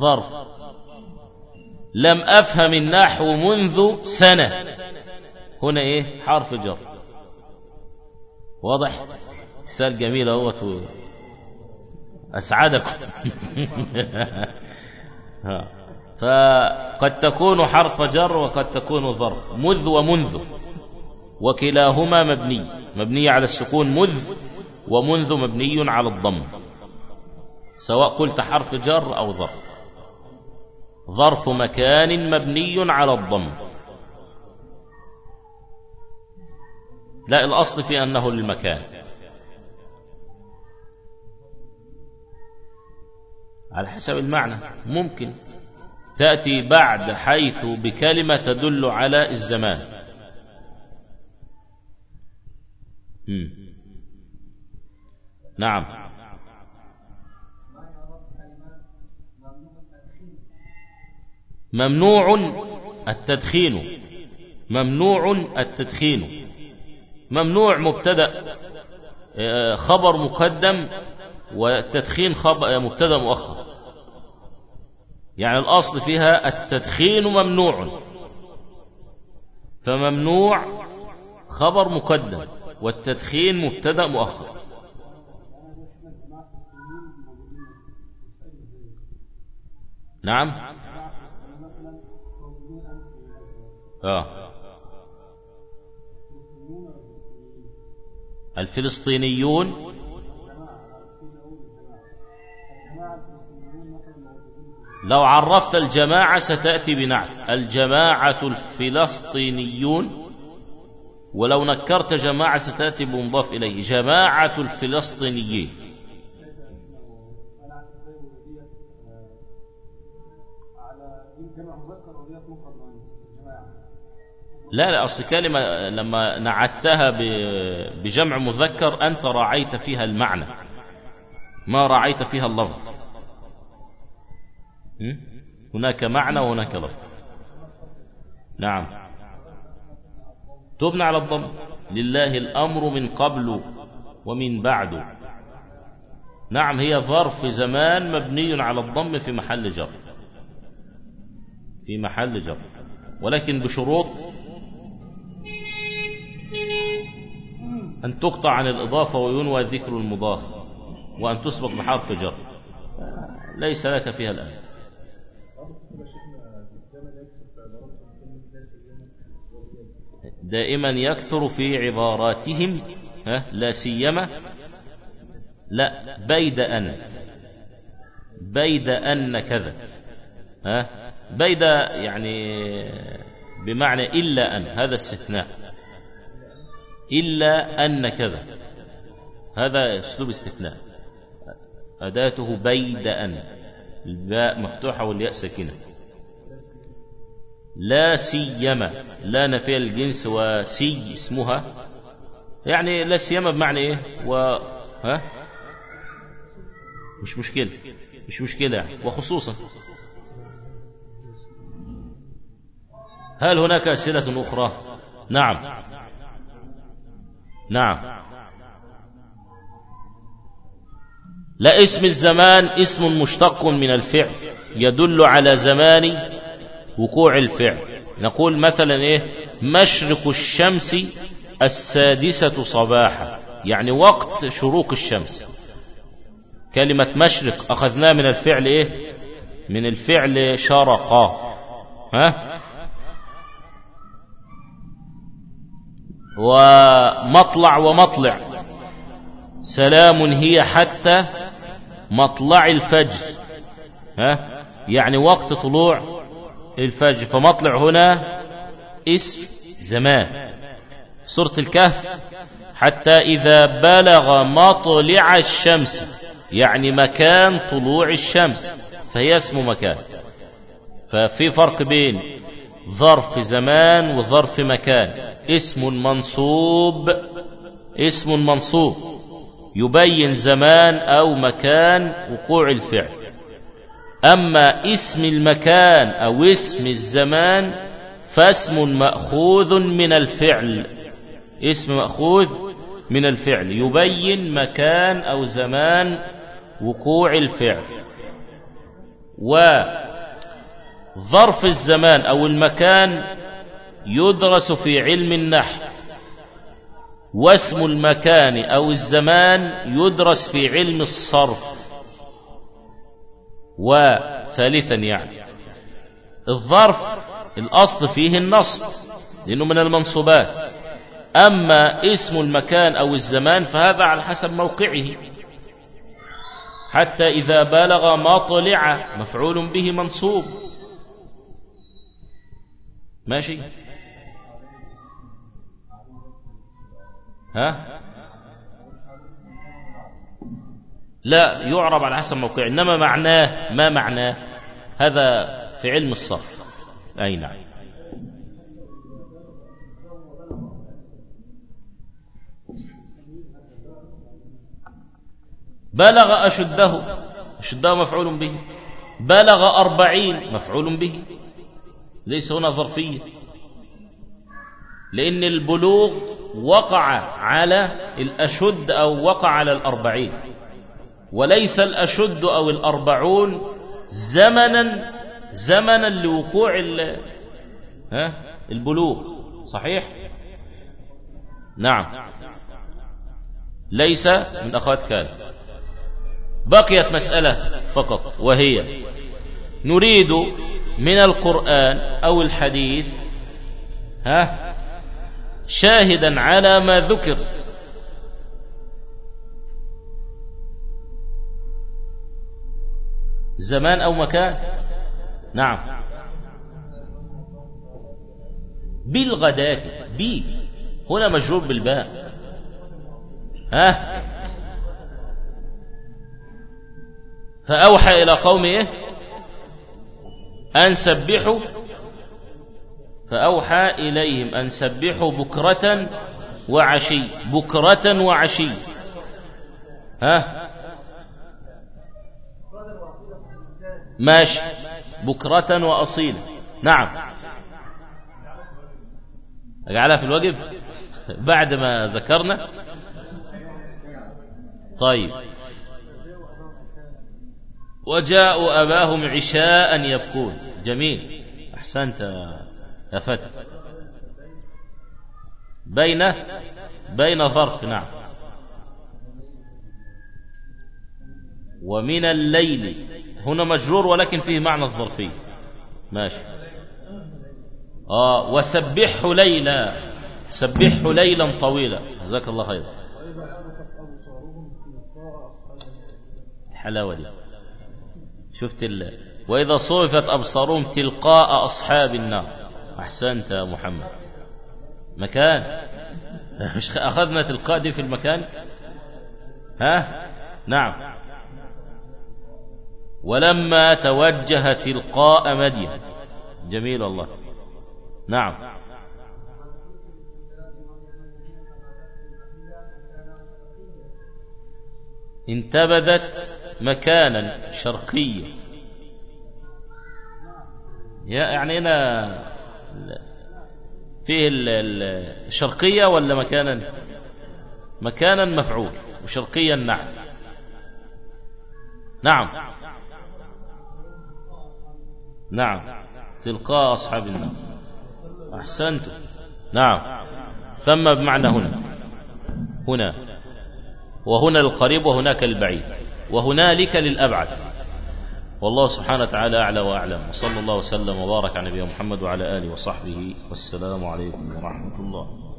ظرف. لم أفهم النحو منذ سنة. هنا إيه؟ حرف جر. واضح؟ مثال جميل أهوت. أسعدكم. فقد تكون حرف جر وقد تكون ظرف مذ ومنذ. وكلاهما مبني. مبني على السكون مذ ومنذ مبني على الضم. سواء قلت حرف جر أو ظرف ظرف مكان مبني على الضم. لا الأصل في أنه للمكان. على حسب المعنى. ممكن تأتي بعد حيث بكلمة تدل على الزمان. مم. نعم. ممنوع التدخين. ممنوع التدخين. ممنوع مبتدأ. آه، خبر مقدم والتدخين خبر مبتدأ مؤخر. يعني الأصل فيها التدخين ممنوع. فممنوع خبر مقدم والتدخين مبتدأ مؤخر. نعم. آه. الفلسطينيون لو عرفت الجماعة ستأتي بنعت. الجماعة الفلسطينيون ولو نكرت جماعة ستأتي بمضاف إليه. جماعة الفلسطينيين. لا لا أصل كلمة لما نعتها بجمع مذكر أنت راعيت فيها المعنى. ما راعيت فيها اللفظ. هناك معنى وهناك لفظ. نعم. تبنى على الضم. لله الأمر من قبل ومن بعد. نعم هي ظرف زمان مبني على الضم في محل جر. في محل جر. ولكن بشروط أن تقطع عن الإضافة وينوى ذكر المضاف وأن تسبق بحرف جر. ليس لك فيها الآن دائما يكثر في عباراتهم لا سيما لا بيد أن بيد أن كذا بيد يعني بمعنى إلا أن هذا استثناء إلا أن كذا هذا أسلوب استثناء أداته بيد أن الباء مفتوحة والياء ساكنة. لا سيما لا نفي الجنس وسي اسمها. يعني لا سيما بمعنى إيه؟ و ها؟ مش مشكلة مش مشكلة. وخصوصا هل هناك أسئلة أخرى؟ نعم. نعم. لا اسم الزمان اسم مشتق من الفعل يدل على زمان وقوع الفعل. نقول مثلا إيه؟ مشرق الشمس السادسة صباحا. يعني وقت شروق الشمس. كلمة مشرق أخذناه من الفعل إيه؟ من الفعل شرقا ها؟ ومطلع ومطلع. سلام هي حتى مطلع الفجر. ها؟ يعني وقت طلوع الفجر فمطلع هنا اسم زمان. سورة الكهف حتى إذا بلغ مطلع الشمس يعني مكان طلوع الشمس فهي اسم مكان. ففي فرق بين ظرف زمان وظرف مكان. اسم منصوب اسم منصوب. يبين زمان أو مكان وقوع الفعل. أما اسم المكان أو اسم الزمان فاسم مأخوذ من الفعل. اسم مأخوذ من الفعل. يبين مكان أو زمان وقوع الفعل. وظرف الزمان أو المكان يدرس في علم النحو. واسم المكان أو الزمان يدرس في علم الصرف. وثالثا يعني. الظرف الأصل فيه النصب لأنه من المنصوبات. أما اسم المكان أو الزمان فهذا على حسب موقعه. حتى إذا بلغ مطلع مفعول به منصوب. ماشي؟ ها؟ لا يعرب على حسب موقعه إنما معناه ما معناه؟ هذا في علم الصرف. أي نعم. بلغ أشده أشده مفعول به. بلغ أربعين مفعول به. ليس هنا ظرفية. لأن البلوغ وقع على الأشد أو وقع على الأربعين. وليس الأشد أو الأربعون زمنا زمنا لوقوع البلوغ صحيح؟ نعم. ليس من أخوات كان. بقيت مسألة فقط وهي نريد من القرآن أو الحديث ها شاهدا على ما ذكر زمان أو مكان؟ نعم. بالغداة. بي. هنا مجرور بالباء. ها؟ فأوحى إلى قومه إيه؟ أن سبحوا. فأوحى إليهم أن سبحوا بكرة وعشي. بكرة وعشي. ها؟ ماشي بكرة وأصيل. نعم. أجعلها في الواجب بعد ما ذكرنا. طيب. وجاءوا أباهم عشاء يبكون. جميل. أحسنت يا فتى. بين بين ظرف. نعم. ومن الليل هنا مجرور ولكن فيه معنى الظرفي. ماشي. آه وسبحه ليلا. سبحه ليلا طويلا. جزاك الله خير. الحلاوة دي. شفت ال... وإذا صرفت أبصارهم تلقاء أصحاب النار. أحسنت يا محمد. مكان. مش أخذنا تلقاء دي في المكان؟ ها؟ نعم. ولما توجه تلقاء مدين جميل الله. نعم. انتبذت مكانا شرقيا. يعني هنا فيه الشرقية ولا مكانا؟ مكانا مفعول وشرقيا نعت نعم. نعم. تلقاء أصحاب النار. أحسنت نعم. ثم بمعنى هنا. هنا. وهنا القريب وهناك البعيد. وهنالك للأبعد. والله سبحانه وتعالى أعلى وأعلم. وصلى الله وسلم وبارك على نبينا محمد وعلى آله وصحبه. والسلام عليكم ورحمة الله.